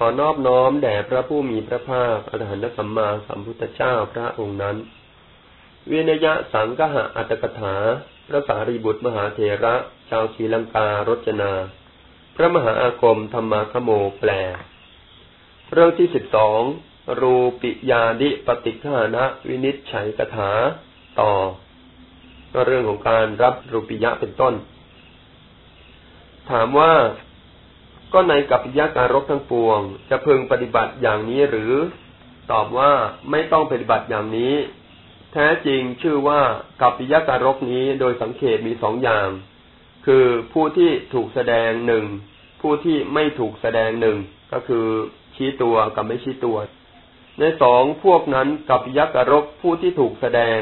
ขอนอบน้อมแด่พระผู้มีพระภาคอรหันตสัมมาสัมพุทธเจ้าพระองค์นั้น เวนยะสังกหะอัตกถา พระสารีบุตรมหาเถระ ชาวศรีลังการจนา พระมหาอาคมธรรมาคโมแปล เรื่องที่สิบสองรูปิยาดิปฏิฆานะวินิจฉัยกถาต่อ ก็เรื่องของการรับรูปิยะเป็นต้น ถามว่า ก็ในกัปปิยะการรกทั้งปวง จะพึงปฏิบัติอย่างนี้หรือ ตอบว่าไม่ต้องปฏิบัติอย่างนี้ แท้จริงชื่อว่ากัปปิยะการรกนี้โดยสังเกตมีสองอย่าง คือผู้ที่ถูกแสดงหนึ่งผู้ที่ไม่ถูกแสดงหนึ่งก็คือชี้ตัวกับไม่ชี้ตัว ในสองพวกนั้นกัปปิยะการกผู้ที่ถูกแสดง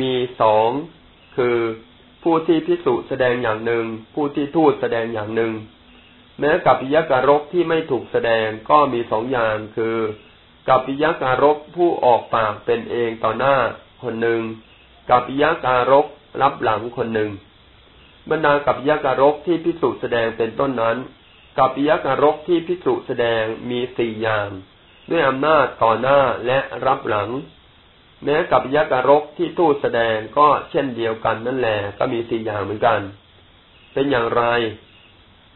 มีสองคือผู้ที่พิสุแสดงอย่างหนึ่ง ผู้ที่ทูตแสดงอย่างหนึ่ง แม้กัปปิยการกที่ไม่ถูกแสดงก็มีสองอย่างคือกัปปิยการกผู้ออกปากเป็นเองต่อหน้าคนหนึ่งกัปปิยการกรับหลังคนหนึ่งบรรดากัปปิยการกที่พิสุแสดงเป็นต้นนั้นกัปปิยการกที่พิสุแสดงมีสี่อย่าง ด้วยอำนาจต่อหน้าและรับหลัง แม้กัปปิยการกที่ทูตแสดงก็เช่นเดียวกันนั่นแหละก็มีสี่อย่างเหมือนกัน เป็นอย่างไร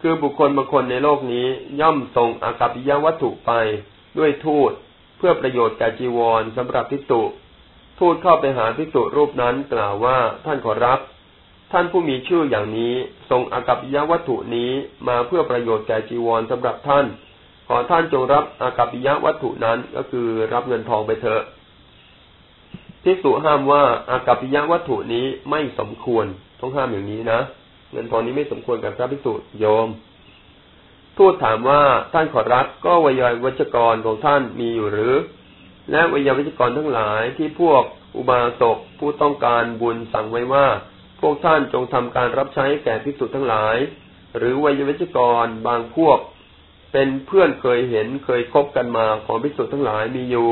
คือบุคคลบางคนในโลกนี้ย่อมส่งอากัปปิยวัตถุไปด้วยทูตเพื่อประโยชน์แก่จีวรสำหรับพิสุทูตเข้าไปหาพิสุรูปนั้นกล่าวว่าท่านขอรับ ท่านผู้มีชื่ออย่างนี้ส่งอากัปปิยวัตถุนี้มาเพื่อประโยชน์แก่จีวรสำหรับท่าน ขอท่านจงรับอากัปปิยวัตถุนั้นก็คือรับเงินทองไปเถอะพิสุห้ามว่าอากัปปิยวัตถุนี้ไม่สมควรต้องห้ามอย่างนี้นะ เงินทองนี้ไม่สมควรกับพระภิกษุโยม ทูตถามว่าท่านขอรับก็วิยวัจกรของท่านมีอยู่หรือ และวิยวัจกรทั้งหลายที่พวกอุบาสกผู้ต้องการบุญสั่งไว้ว่า พวกท่านจงทำการรับใช้แก่ภิกษุทั้งหลาย หรือวิยวัจกรบางพวก เป็นเพื่อนเคยเห็นเคยคบกันมาของภิกษุทั้งหลายมีอยู่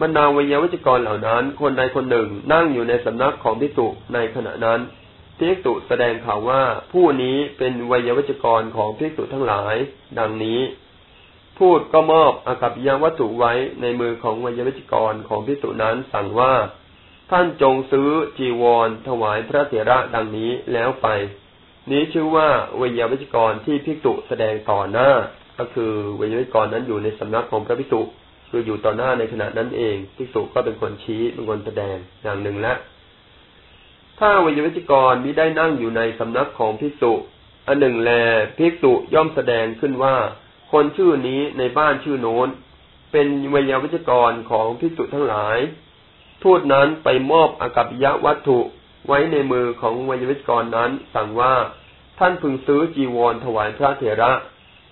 บรรดาวิยวัจกรเหล่านั้น คนใดคนหนึ่งนั่งอยู่ในสำนักของภิกษุในขณะนั้น ภิกษุแสดงข่าวว่าผู้นี้เป็นวัยวัจกรของภิกษุทั้งหลาย ดังนี้ พูดก็มอบอากัปยวัตถุไว้ในมือของวัยวัจกรของภิกษุนั้นสั่งว่า ท่านจงซื้อจีวรถวายพระเถระดังนี้แล้วไป นี้ชื่อว่าวัยวัจกรที่ภิกษุแสดงต่อหน้า ก็คือวัยวัจกรนั้นอยู่ในสำนักของพระภิกษุคืออยู่ต่อหน้าในขณะนั้นเองภิกษุก็เป็นคนชี้เป็นคนแสดงอย่างหนึ่งและ ถ้าวิญญวิจกรมิได้นั่งอยู่ในสำนักของภิกษุ อันหนึ่งแลภิกษุย่อมแสดงขึ้นว่า คนชื่อนี้ในบ้านชื่อโน้น เป็นวิญญวิจกรของภิกษุทั้งหลาย ทูตนั้นไปมอบอากัปยะวัตถุไว้ในมือของวิญญวิจกรนั้น สั่งว่าท่านพึงซื้อจีวรถวายพระเถระ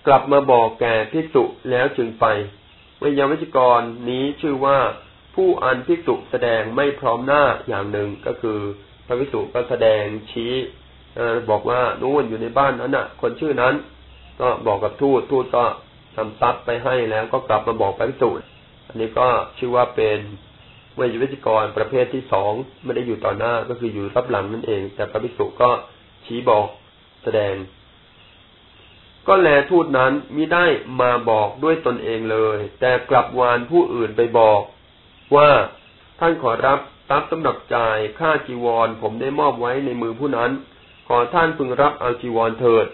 กลับมาบอกแก่ภิกษุแล้วจึงไปวิญญวิจกรนี้ชื่อว่าผู้อันภิกษุแสดงไม่พร้อมหน้าอย่างหนึ่งก็คือ พระวิสุก็แสดงชี้บอกว่านู่นอยู่ในบ้านนั้นน่ะ คนชื่อนั้น ก็บอกกับทูตทูตก็ทำทรัพย์ไปให้แล้วก็กลับมาบอกพระวิสุอันนี้ก็ชื่อว่าเป็นเวยวิจกรประเภทที่สองไม่ได้อยู่ต่อหน้าก็คืออยู่รับหลังนั่นเอง แต่พระวิสุก็ชี้บอกแสดง ก็แลทูตนั้นมิได้มาบอกด้วยตนเองเลย แต่กลับวานผู้อื่นไปบอกว่าท่านขอรับ ทรัพย์สำหรับจ่ายค่าจีวรผมได้มอบไว้ในมือผู้นั้น ขอท่านพึงรับเอาจีวรเถิด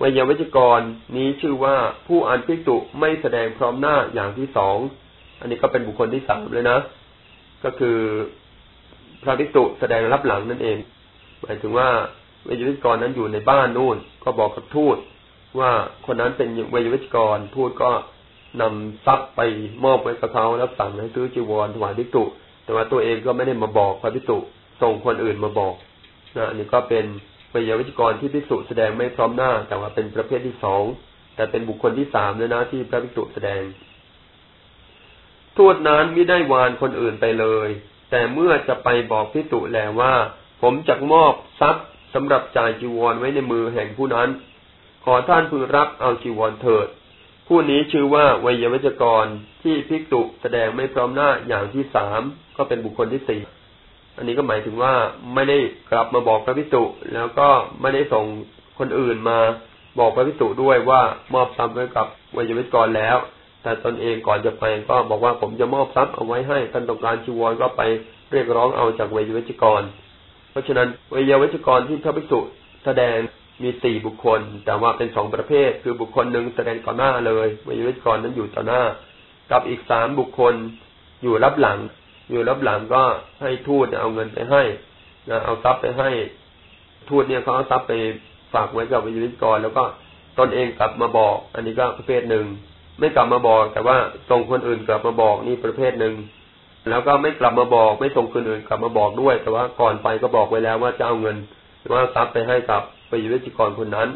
วิยาวิจกรนี้ชื่อว่าผู้อันพิจุไม่แสดงพร้อมหน้าอย่างที่สอง อันนี้ก็เป็นบุคคลที่สามเลยนะ ก็คือพระพิจุแสดงรับหลังนั่นเอง หมายถึงว่าวยาวิจกรนั้นอยู่ในบ้านนู่น ก็บอกกับทูตว่าคนนั้นเป็นวยาวิจกรทูตก็นำทรัพย์ไปมอบไว้กับเขาแล้วสั่งให้ซื้อจีวรถวายพิจุ แต่ว่าตัวเองก็ไม่ได้มาบอกพระพิสุส่งคนอื่นมาบอกนะอันนี้ก็เป็นปยาวิจกรที่พิสุแสดงไม่พร้อมหน้า แต่ว่าเป็นประเภทที่สองแต่เป็นบุคคลที่สามเลยนะที่พระพิสุแสดง ทูตนั้นไม่ได้วานคนอื่นไปเลย แต่เมื่อจะไปบอกพิสุแล้วว่า ผมจะมอบทรัพย์สำหรับจ่ายจีวรไว้ในมือแห่งผู้นั้น ขอท่านพึงรับเอาจีวรเถิด ผู้นี้ชื่อว่าวัยวัจกรที่ภิกษุแสดงไม่พร้อมหน้าอย่างที่สาม ก็เป็นบุคคลที่สี่อันนี้ก็หมายถึงว่าไม่ได้กลับมาบอกพระภิกษุแล้วก็ไม่ได้ส่งคนอื่นมาบอกพระพิสุด้วยว่ามอบทรัพย์ไว้กับวิยวิกรแล้ว แต่ตนเองก่อนจะไปก็บอกว่าผมจะมอบทรัพย์เอาไว้ให้ท่านต้องการจีวรก็ไปเรียกร้องเอาจากวิยวิกร เพราะฉะนั้นวิยวิกรที่พระพิสุแสดงมีสี่บุคคล แต่ว่าเป็นสองประเภท คือบุคคลหนึ่งแสดงต่อหน้าเลยวิยวิกรนั้นอยู่ต่อหน้า กับอีกสามบุคคลอยู่รับหลัง อยู่รับหลังก็ให้ทูตเอาเงินไปให้นะเอาทรัพย์ไปให้ ทูตเนี่ยเขาเอาทรัพย์ไปฝากไว้กับวิญิกรแล้วก็ตนเองกลับมาบอก อันนี้ก็ประเภทหนึ่ง ไม่กลับมาบอก แต่ว่าส่งคนอื่นกลับมาบอกนี่ประเภทหนึ่งแล้วก็ไม่กลับมาบอก ไม่ส่งคนอื่นกลับมาบอกด้วย แต่ว่าก่อนไปก็บอกไว้แล้วว่าจะเอาเงินหรือว่าทรัพย์ไปให้กับวิญิกรคนนั้น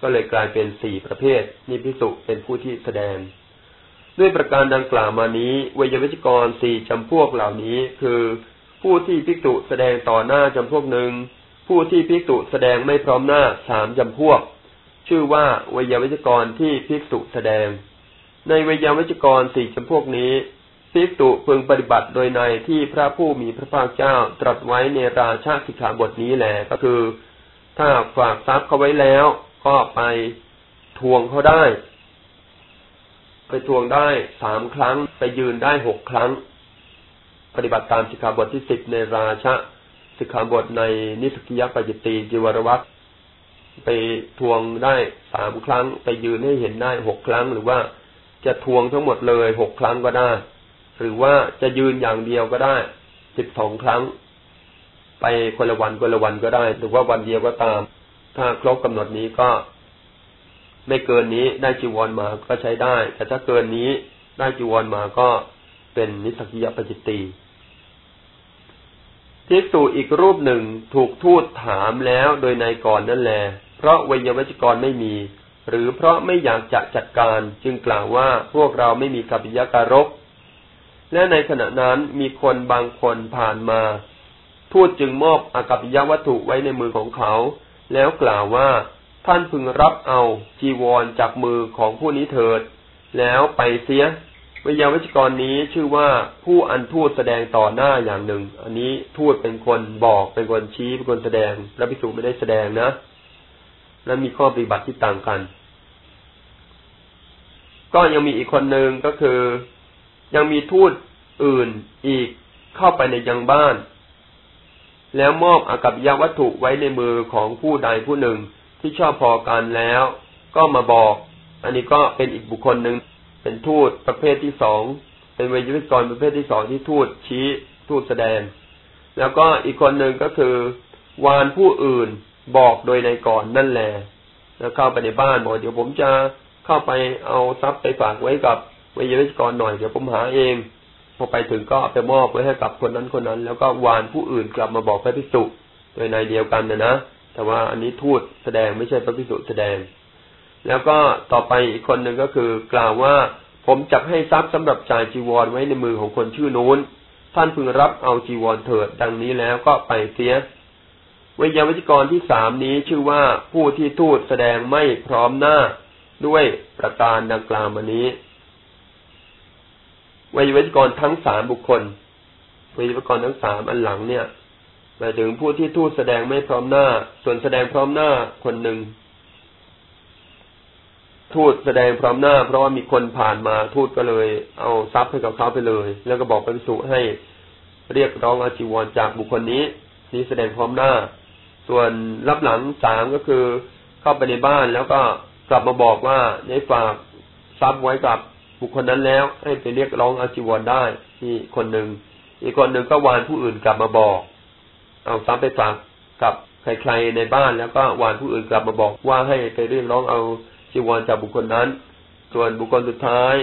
ก็เลยกลายเป็นสี่ประเภทนี่พิสุเป็นผู้ที่แสดง ด้วยประการดังกล่าวมานี้เวยวิจกรสี่จำพวกเหล่านี้ คือ ผู้ที่พิจุแสดงต่อหน้าจำพวกหนึ่ง ผู้ที่ภิกษุแสดงไม่พร้อมหน้าสามจำพวก ชื่อว่าวยาวิจกรที่ภิกษุแสดง ในวยาวิจกรสี่จำพวกนี้ภิกษุพึงปฏิบัติโดยในที่พระผู้มีพระภาคเจ้าตรัสไว้ในราชาสิกขาบทนี้แหละก็คือ ถ้าฝากทรัพย์เขาไว้แล้ว ก็ไปทวงเขาได้ ไปทวงได้สามครั้ง ไปยืนได้หกครั้ง ปฏิบัติตามสิกขาบทที่สิบในราชาสิกขาบทในนิสกิยปจจตีจิวรวัตไปทวงได้สามครั้ง ไปยืนให้เห็นได้หกครั้ง หรือว่าจะทวงทั้งหมดเลยหกครั้งก็ได้ หรือว่าจะยืนอย่างเดียวก็ได้สิบสองครั้ง ไปคนละวันคนละวันก็ได้ หรือว่าวันเดียวก็ตาม ถ้าครบกำหนดนี้ก็ ไม่เกินนี้ได้จีวรมาก็ใช้ได้ แต่ถ้าเกินนี้ได้จีวรมาก็เป็นนิสกิยปจจิตตีภิกษุอีกรูปหนึ่งถูกทูตถามแล้วโดยนก่อนนั่นแหละเพราะวิยวัจกรไม่มี หรือเพราะไม่อยากจะจัดการจึงกล่าวว่าพวกเราไม่มีกัปปิยการก และในขณะนั้นมีคนบางคนผ่านมา ทูตจึงมอบอากัปปิยวัตถุไว้ในมือของเขา แล้วกล่าวว่า ท่านพึงรับเอาจีวรจากมือของผู้นี้เถิด แล้วไปเสียวิยาวิจกรนี้ชื่อว่าผู้อันทูตแสดงต่อหน้าอย่างหนึ่ง อันนี้ทูตเป็นคนบอกเป็นคนชี้เป็นคนแสดงพระภิกษุไม่ได้แสดงนะและมีข้อปฏิบัติที่ต่างกัน ก็ยังมีอีกคนหนึ่งก็คือ ยังมีทูตอื่นอีกเข้าไปในยังบ้าน แล้วมอบอากับยาวัตถุไว้ในมือของผู้ใดผู้หนึ่ง ที่ชอบพอกันแล้ว ก็มาบอก อันนี้ก็เป็นอีกบุคคลหนึ่งเป็นทูตประเภทที่สองเป็นวิวิกรประเภทที่สองที่ทูตชี้ทูตแสดง แล้วก็อีกคนหนึ่งก็คือ วานผู้อื่นบอกโดยในก่อนนั่นแหละแล้วเข้าไปในบ้านบอกเดี๋ยวผมจะเข้าไปเอาทรัพย์ไปฝากไว้กับวิวิกรหน่อยเดี๋ยวผมหาเองพอไปถึงก็ไปมอบไว้ให้กับคนนั้นคนนั้น แล้วก็วานผู้อื่นกลับมาบอกพระภิกษุโดยในเดียวกันนะนะ แต่ว่าอันนี้ทูตแสดงไม่ใช่พระภิกษุแสดง แล้วก็ต่อไปอีกคนหนึ่งก็คือ กล่าวว่าผมจับให้ทรัพย์สำหรับจ่ายจีวรไว้ในมือของคนชื่อนู้น ท่านพึงรับเอาจีวรเถิดดังนี้แล้วก็ไปเสียวิยาวิจกรที่สามนี้ชื่อว่าผู้ที่ทูตแสดงไม่พร้อมหน้าด้วยประการดังกล่าวมานี้วิยาวิจกรทั้งสามบุคคลวิยาวิจกรทั้งสามอันหลังเนี่ย หมายถึงผู้ที่ทูตแสดงไม่พร้อมหน้า ส่วนแสดงพร้อมหน้าคนหนึ่ง ทูตแสดงพร้อมหน้า เพราะว่ามีคนผ่านมาทูตก็เลย เอาทรัพย์ให้กับเขาไปเลย แล้วก็บอกพระสุให้เรียกร้องอาจีวรจากบุคคลนี้ นี้แสดงพร้อมหน้า ส่วนรับหลังสามก็คือ เข้าไปในบ้านแล้วก็กลับมาบอกว่าได้ฝากทรัพย์ไว้กับบุคคลนั้นแล้ว ให้ไปเรียกร้องอาจีวรได้ที่คนหนึ่งอีกคนหนึ่งก็วานผู้อื่นกลับมาบอก เอาทรัพย์ไปฝากกับใครๆในบ้านแล้วก็วานผู้อื่นกลับมาบอกว่าให้ไปเรียกร้องเอาจีวรจากบุคคลนั้น ส่วนบุคคลสุดท้าย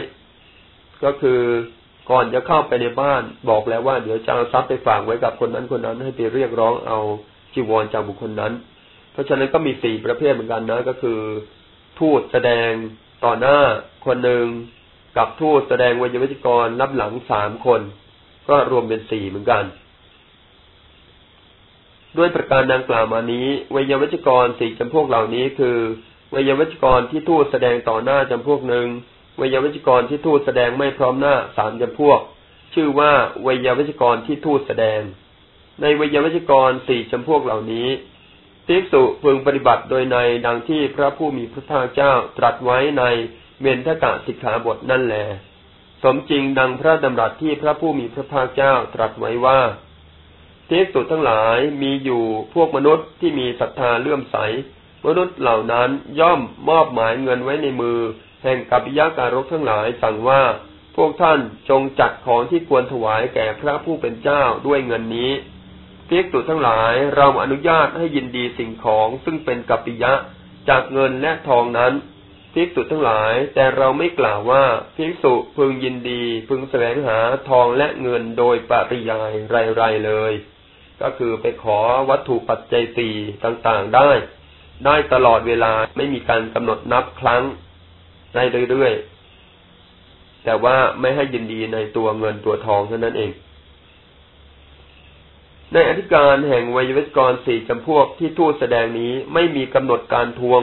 ก็คือก่อนจะเข้าไปในบ้านบอกแล้วว่าเดี๋ยวจะเอาทรัพย์ไปฝากไว้กับคนนั้นคนนั้น ให้ไปเรียกร้องเอาจีวรจากบุคคลนั้น เพราะฉะนั้นก็มีสี่ประเภทเหมือนกันนะ ก็คือ ทูตแสดงต่อหน้าคนหนึ่งกับทูตแสดงวิญญาณกรรับหลังสามคน ก็รวมเป็นสี่เหมือนกัน ด้วยประการดังกล่าวมานี้วิญญาณกรสี่จำพวกเหล่านี้คือวยาวัจกรที่ทูตแสดงต่อหน้าจำพวกหนึ่งวยาวัจกรที่ทูตแสดงไม่พร้อมหน้าสามจำพวก ชื่อว่าวยาวัจกรที่ทูตแสดง ในวยาวัจกรสี่จำพวกเหล่านี้ภิกษุพึงปฏิบัติโดยในดังที่พระผู้มีพระภาคเจ้าตรัสไว้ในเมนทกะสิกขาบทนั่นแหลสมจริงดังพระดำรัสที่พระผู้มีพระภาคเจ้าตรัสไว้ว่า ภิกษุทั้งหลายมีอยู่พวกมนุษย์ที่มีศรัทธาเลื่อมใส มนุษย์เหล่านั้นย่อมมอบหมายเงินไว้ในมือ แห่งกัปปิยาการกทั้งหลายสั่งว่าพวกท่านจงจัดของที่ควรถวายแก่พระผู้เป็นเจ้าด้วยเงินนี้ภิกษุทั้งหลายเราอนุญาตให้ยินดีสิ่งของซึ่งเป็นกัปปิยะจากเงินและทองนั้นภิกษุทั้งหลายแต่เราไม่กล่าวว่าภิกษุพึงยินดีพึงแสวงหาทองและเงินโดยปริยายไรๆเลย ก็คือไปขอวัตถุปัจจัยสี่ต่างๆได้ ได้ตลอดเวลาไม่มีการกำหนดนับครั้งได้เรื่อยๆ แต่ว่าไม่ให้ยินดีในตัวเงินตัวทองเท่านั้นเอง ในอธิการแห่งวยวิกรสี่จำพวกที่ทูตแสดงนี้ไม่มีกำหนดการทวง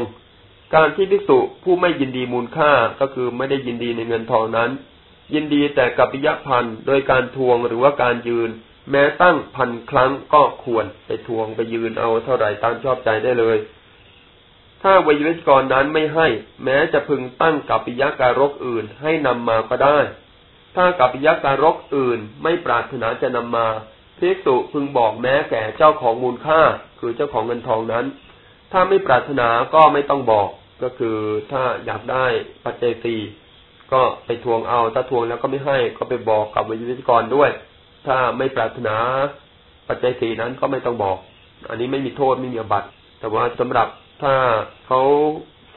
การที่ภิกษุผู้ไม่ยินดีมูลค่าก็คือไม่ได้ยินดีในเงินทองนั้น ยินดีแต่กับปิยพันธ์โดยการทวงหรือว่าการยืน แม้ตั้งพันครั้งก็ควรไปทวงไปยืนเอาเท่าไหร่ตามชอบใจได้เลย ถ้าวิยวิกรนั้นไม่ให้ แม้จะพึงตั้งกับปิยการกอื่นให้นำมาก็ได้ ถ้ากับปิยการกอื่นไม่ปรารถนาจะนำมาภิกษุพึงบอกแม้แก่เจ้าของมูลค่า คือเจ้าของเงินทองนั้น ถ้าไม่ปรารถนาก็ไม่ต้องบอกก็คือถ้าอยากได้ปัจเจศีก็ไปทวงเอา ถ้าทวงแล้วก็ไม่ให้ก็ไปบอกกับวิทยกรด้วย ถ้าไม่ปรารถนาปัจเจศีนั้นก็ไม่ต้องบอก อันนี้ไม่มีโทษไม่มีอบัตแต่ว่าสำหรับถ้าเขา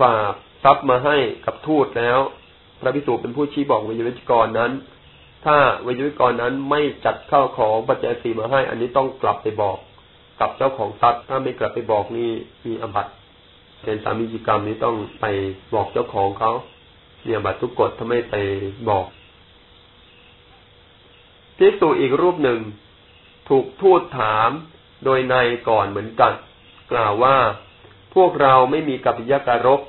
ฝากทรัพย์มาให้กับทูตแล้ว พระพิสุเป็นผู้ชี้บอกวิทยกรนั้น ถ้าวิทยกรนั้นไม่จัดเข้าของปัจเจศีมาให้ อันนี้ต้องกลับไปบอก กับเจ้าของทรัพย์ถ้าไม่กลับไปบอกนี่มีอบัตเป็นสามีจิกรรมนี้ต้องไปบอกเจ้าของเขาเนี่ยบัตรทุกกฎถ้าไม่ไปบอก พิสูอีกรูปหนึ่ง ถูกทูตถามโดยในก่อนเหมือนกัน กล่าวว่า พวกเราไม่มีกัปยการก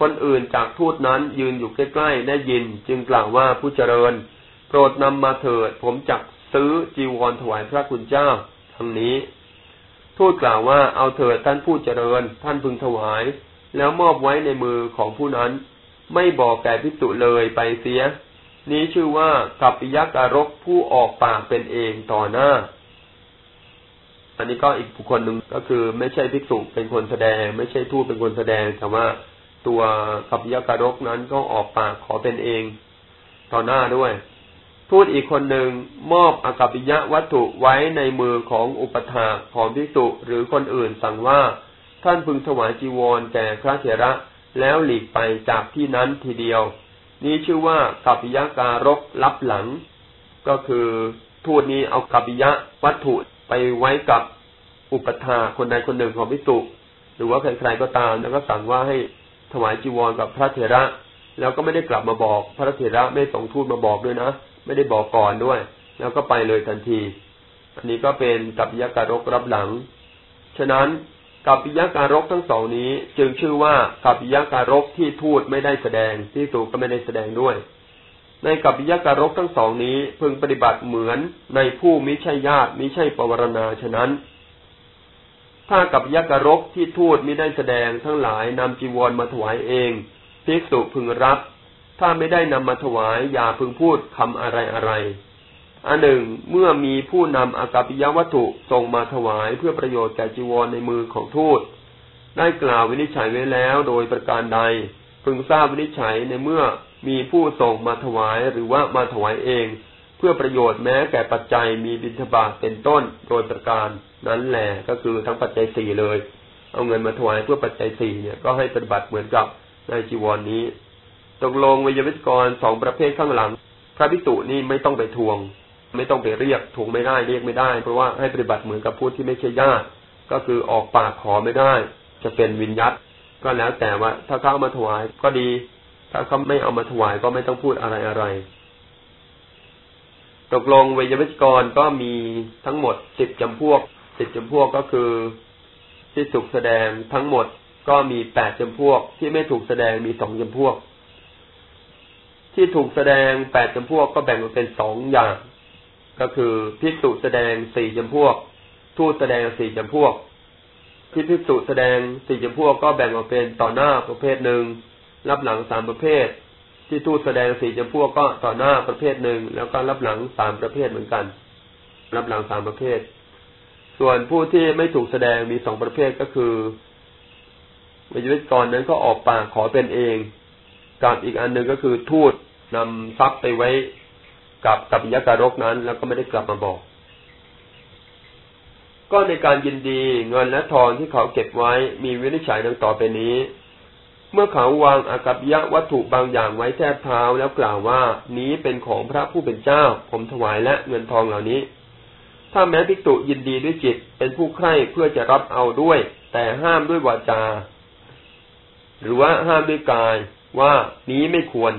คนอื่นจากทูตนั้นยืนอยู่ใกล้ๆได้ยิน จึงกล่าวว่าผู้เจริญ โปรดนำมาเถิด ผมจักซื้อจีวรถวายพระคุณเจ้าทั้งนี้ ทูตกล่าวว่าเอาเถิดท่านผู้เจริญ ท่านพึงถวาย แล้วมอบไว้ในมือของผู้นั้น ไม่บอกแก่พิสุเลยไปเสีย นี้ชื่อว่ากัปปิยการกผู้ออกปากเป็นเองต่อหน้า อันนี้ก็อีกบุคคลหนึ่งก็คือ ไม่ใช่ภิกษุเป็นคนแสดง ไม่ใช่ทูตเป็นคนแสดง แต่ว่าตัวกัปปิยการกนั้นก็ออกปากขอเป็นเองต่อหน้าด้วย ทูตอีกคนหนึ่งมอบอากัปปิยะวัตถุไว้ในมือของอุปถาของพิสุหรือคนอื่นสั่งว่าท่านพึงถวายจีวรแก่พระเถระแล้วหลีกไปจากที่นั้นทีเดียว นี้ชื่อว่ากัปปิยะการกรับหลัง ก็คือทูตนี้เอากัปปิยะวัตถุไปไว้กับอุปถาคนใดคนหนึ่งของพิสุหรือว่าใครๆก็ตาม แล้วก็สั่งว่าให้ถวายจีวรกับพระเถระ แล้วก็ไม่ได้กลับมาบอก พระเถระไม่ส่งทูตมาบอกด้วยนะไม่ได้บอกก่อนด้วย แล้วก็ไปเลยทันที อันนี้ก็เป็นกัปปิยการกรับหลัง ฉะนั้น กัปปิยการกทั้งสองนี้ จึงชื่อว่ากัปปิยการกที่ทูตไม่ได้แสดงที่สูก็ไม่ได้แสดงด้วย ในกัปปิยการกทั้งสองนี้พึงปฏิบัติเหมือนในผู้มิใช่ญาติมิใช่ปวารณาฉะนั้น ถ้ากับยักรกที่ทูตไม่ได้แสดงทั้งหลายนำจีวรมาถวายเองภิกษุพึงรับ ถ้าไม่ได้นำมาถวายอย่าพึงพูดคำอะไรอะไร อันหนึ่งเมื่อมีผู้นำอากาปิยวัตถุส่งมาถวายเพื่อประโยชน์แก่จีวรในมือของทูต ได้กล่าววินิจฉัยไว้แล้วโดยประการใด พึงทราบวินิจฉัยในเมื่อมีผู้ส่งมาถวายหรือว่ามาถวายเอง เพื่อประโยชน์แม้แก่ปัจจัยมีบิณฑบาตเป็นต้นโดยประการนั้นแหละก็คือทั้งปัจจัยสี่เลย เอาเงินมาถวายเพื่อปัจจัยสี่เนี่ยก็ให้ปฏิบัติเหมือนกับในจีวรนนี้ ตกลงวิยวิทกรสองประเภทข้างหลัง พระพิสุนี่ไม่ต้องไปทวง ไม่ต้องไปเรียกทวงไม่ได้เรียกไม่ได้ เพราะว่าให้ปฏิบัติเหมือนกับผู้ที่ไม่ใช่ญาติ ก็คือออกปากขอไม่ได้ จะเป็นวิญญัตก็แล้วแต่ว่า ถ้าเขาเอามาถวายก็ดี ถ้าเขาไม่เอามาถวายก็ไม่ต้องพูดอะไรอะไรตกลงเวยวิจกรก็มีทั้งหมดสิบจำพวกสิบจำพวกก็คือที่ถูกแสดงทั้งหมดก็มีแปดจำพวก ที่ไม่ถูกแสดงมีสองจำพวก ที่ถูกแสดงแปดจำพวกก็แบ่งออกเป็นสองอย่าง ก็คือพิสุแสดงสี่จำพวก ทูตแสดงสี่จำพวกที่พิสุแสดงสี่จำพวกก็แบ่งออกเป็นต่อหน้าประเภทหนึ่งรับหลังสามประเภท ที่ทูตแสดงสี่จำพวกก็ต่อหน้าประเภทหนึ่งแล้วก็รับหลังสามประเภทเหมือนกัน รับหลังสามประเภท ส่วนผู้ที่ไม่ถูกแสดงมีสองประเภทก็คือวิญญกรนั้นก็ออกปากขอเป็นเอง กับอีกอันหนึ่งก็คือทูตนำทรัพย์ไปไว้ กับกับยัการกนั้น แล้วก็ไม่ได้กลับมาบอก ก็ในการยินดีเงินและทองที่เขาเก็บไว้มีวินิจฉัยดังต่อไปนี้ เมื่อเขาวางอากัปยะวัตถุบางอย่างไว้แทบเท้าแล้วกล่าวว่านี้เป็นของพระผู้เป็นเจ้า ผมถวายและเงินทองเหล่านี้ ถ้าแม้ภิกษุยินดีด้วยจิตเป็นผู้ใคร่เพื่อจะรับเอาด้วย แต่ห้ามด้วยวาจา หรือว่าห้ามด้วยกายว่านี้ไม่ควร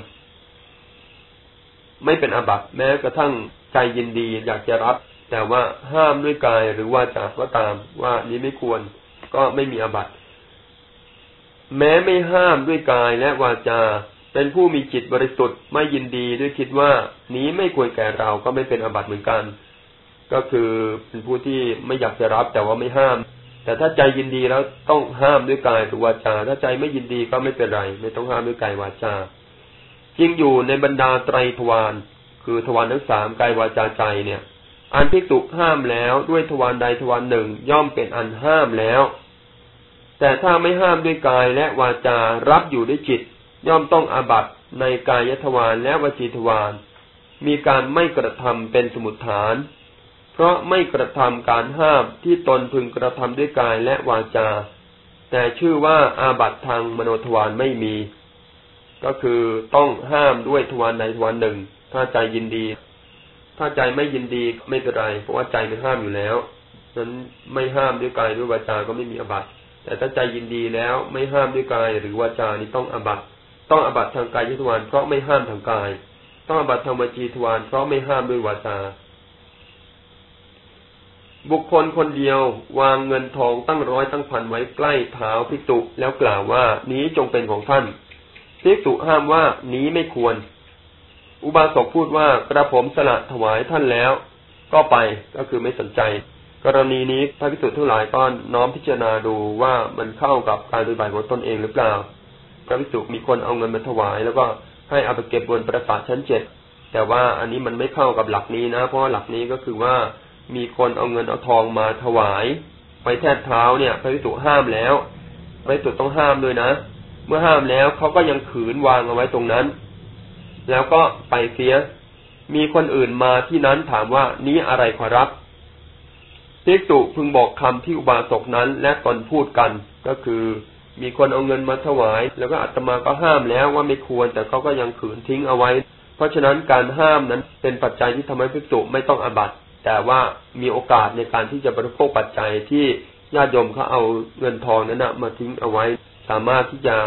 ไม่เป็นอาบัติแม้กระทั่งใจยินดีอยากจะรับ แต่ว่าห้ามด้วยกายหรือว่าจาก็ตามว่านี้ไม่ควรก็ไม่มีอาบัติแม้ไม่ห้ามด้วยกายและวาจา เป็นผู้มีจิตบริสุทธิ์ไม่ยินดีด้วยคิดว่านี้ไม่ควรแก่เราก็ไม่เป็นอาบัติเหมือนกัน ก็คือเป็นผู้ที่ไม่อยากจะรับแต่ว่าไม่ห้าม แต่ถ้าใจยินดีแล้วต้องห้ามด้วยกายหรือวาจา ถ้าใจไม่ยินดีก็ไม่เป็นไร ไม่ต้องห้ามด้วยกายวาจา จริงอยู่ในบรรดาไตรทวารคือทวารทั้งสามกายวาจาใจเนี่ย อันพิกษุห้ามแล้วด้วยทวารใดทวารหนึ่งย่อมเป็นอันห้ามแล้ว แต่ถ้าไม่ห้ามด้วยกายและวาจารับอยู่ด้วยจิต ย่อมต้องอาบัตในกายทวารและวจีทวารมีการไม่กระทำเป็นสมุทฐาน เพราะไม่กระทำการห้ามที่ตนพึงกระทำด้วยกายและวาจา แต่ชื่อว่าอาบัตทางมโนทวารไม่มี ก็คือต้องห้ามด้วยทวารใดทวารหนึ่ง ถ้าใจยินดี ถ้าใจไม่ยินดีไม่เป็นไรเพราะว่าใจมันห้ามอยู่แล้วนั้นไม่ห้ามด้วยกายด้วยวาจาก็ไม่มีอบัตแต่ถ้าใจยินดีแล้วไม่ห้ามด้วยกายหรือวาจานี่ต้องอบัตต้องอบัตทางกายทวารเพราะไม่ห้ามทางกาย ต้องอบัตทางวจีทวารเพราะไม่ห้ามด้วยวาจาบุคคลคนเดียววางเงินทองตั้งร้อยตั้งพันไว้ใกล้เท้าพิจุแล้วกล่าวว่านี้จงเป็นของท่าน พิจุห้ามว่านี้ไม่ควร อุบาสกพูดว่ากระผมสละถวายท่านแล้ว ก็ไปก็คือไม่สนใจ กรณีนี้พระพิสุทั้งหลายก็น้อมพิจารณาดูว่ามันเข้ากับการปฏิบัติของตนเองหรือเปล่า พระพิสุมีคนเอาเงินมาถวาย แล้วก็ให้เอาไปเก็บบนประสาทชั้นเจ็ดแต่ว่าอันนี้มันไม่เข้ากับหลักนี้นะ เพราะหลักนี้ก็คือว่ามีคนเอาเงินเอาทองมาถวายไปแทบเท้าเนี่ย พระพิสุห้ามแล้วพระพิสุต้องห้ามด้วยนะ เมื่อห้ามแล้วเขาก็ยังขืนวางเอาไว้ตรงนั้น แล้วก็ไปเสีย มีคนอื่นมาที่นั้นถามว่านี้อะไรขอรับพิสุพึงบอกคำที่อุบาสกนั้นและตนพูดกันก็คือ มีคนเอาเงินมาถวาย แล้วก็อาตมาก็ห้ามแล้วว่าไม่ควร แต่เขาก็ยังขืนทิ้งเอาไว้ เพราะฉะนั้นการห้ามนั้นเป็นปัจจัยที่ทำให้ภิกษุไม่ต้องอบัติแต่ว่ามีโอกาสในการที่จะบริโภคปัจจัยที่ญาติโยมเขาเอาเงินทองนั้นนะมาทิ้งเอาไว้ สามารถที่จะ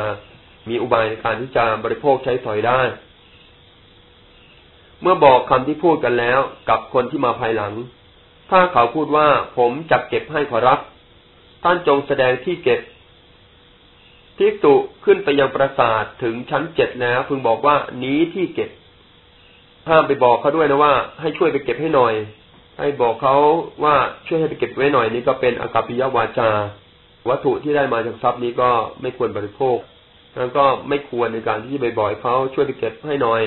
มีอุบายในการที่จะบริโภคใช้สอยได้ เมื่อบอกคำที่พูดกันแล้วกับคนที่มาภายหลัง ถ้าเขาพูดว่าผมจับเก็บให้ขอรับ ท่านจงแสดงที่เก็บทิกตุขึ้นไปยังปราสาทถึงชั้นเจ็ดแล้วพึงบอกว่านี้ที่เก็บ ห้ามไปบอกเขาด้วยนะว่า ให้ช่วยไปเก็บให้หน่อย ให้บอกเขาว่าช่วยให้ไปเก็บไว้หน่อยนี่ก็เป็นอากัปปิยวาจา วัตถุที่ได้มาจากทรัพย์นี้ก็ไม่ควรบริโภค แล้วก็ไม่ควรในการที่จะไปบ่อยเขาช่วยไปเก็บให้หน่อย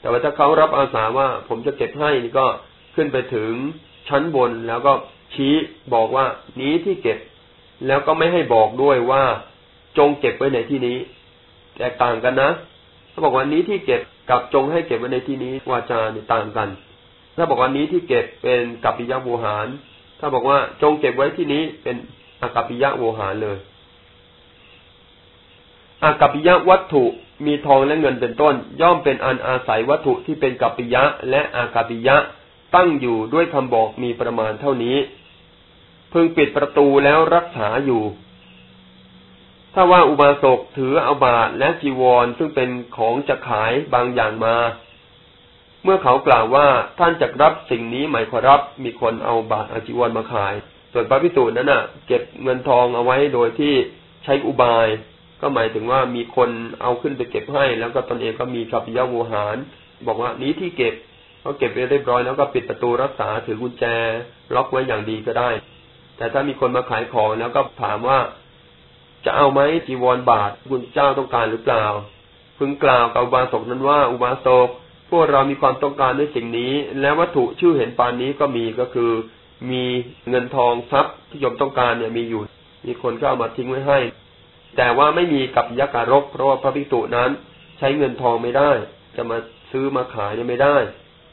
แต่ว่าถ้าเขารับอาสาว่าผมจะเก็บให้นี่ก็ขึ้นไปถึงชั้นบนแล้วก็ชี้บอกว่านี้ที่เก็บ แล้วก็ไม่ให้บอกด้วยว่าจงเก็บไว้ในที่นี้ แตกต่างกันนะเขาบอกว่านี้ที่เก็บกับจงให้เก็บไว้ในที่นี้วาจานี่ต่างกัน ถ้าบอกว่านี้ที่เก็บเป็นกัปปิยะโวหาร ถ้าบอกว่าจงเก็บไว้ที่นี้เป็น อากัปปิยะโวหารเลยอากัปปิยะวัตถุมีทองและเงินเป็นต้น ย่อมเป็นอันอาศัยวัตถุที่เป็นกัปปิยะ และอากัปปิยะตั้งอยู่ด้วยคำบอกมีประมาณเท่านี้ พึงปิดประตูแล้วรักษาอยู่ ถ้าว่าอุบาสกถือเอาบาทและจีวรซึ่งเป็นของจะขายบางอย่างมา เมื่อเขากล่าวว่าท่านจะรับสิ่งนี้ไหมขอรับมีคนเอาบาตรอาจีวรมาขาย ส่วนพระพิสูจน์นั้นน่ะ เก็บเงินทองเอาไว้โดยที่ใช้อุบาย ก็หมายถึงว่ามีคนเอาขึ้นไปเก็บให้ แล้วก็ตนเองก็มีกับยาวูหาร บอกว่านี้ที่เก็บเขาเก็บไปเรียบร้อยแล้วก็ปิดประตูรักษาถือกุญแจ ล็อกไว้อย่างดีก็ได้ แต่ถ้ามีคนมาขายของแล้วก็ถามว่าจะเอาไหมจีวรบาทคุณเจ้าต้องการหรือเปล่า พึงกล่าวกับอุบาสกนั้นว่า อุบาสกพวกเรามีความต้องการด้วยสิ่งนี้ และวัตถุชื่อเห็นปานนี้ก็มีก็คือ มีเงินทองทรัพย์ที่โยมต้องการเนี่ยมีอยู่ มีคนก็เอามาทิ้งไว้ให้ แต่ว่าไม่มีกับยักการก เพราะว่าพระภิกษุนั้น ใช้เงินทองไม่ได้ จะมาซื้อมาขายเนี่ยไม่ได้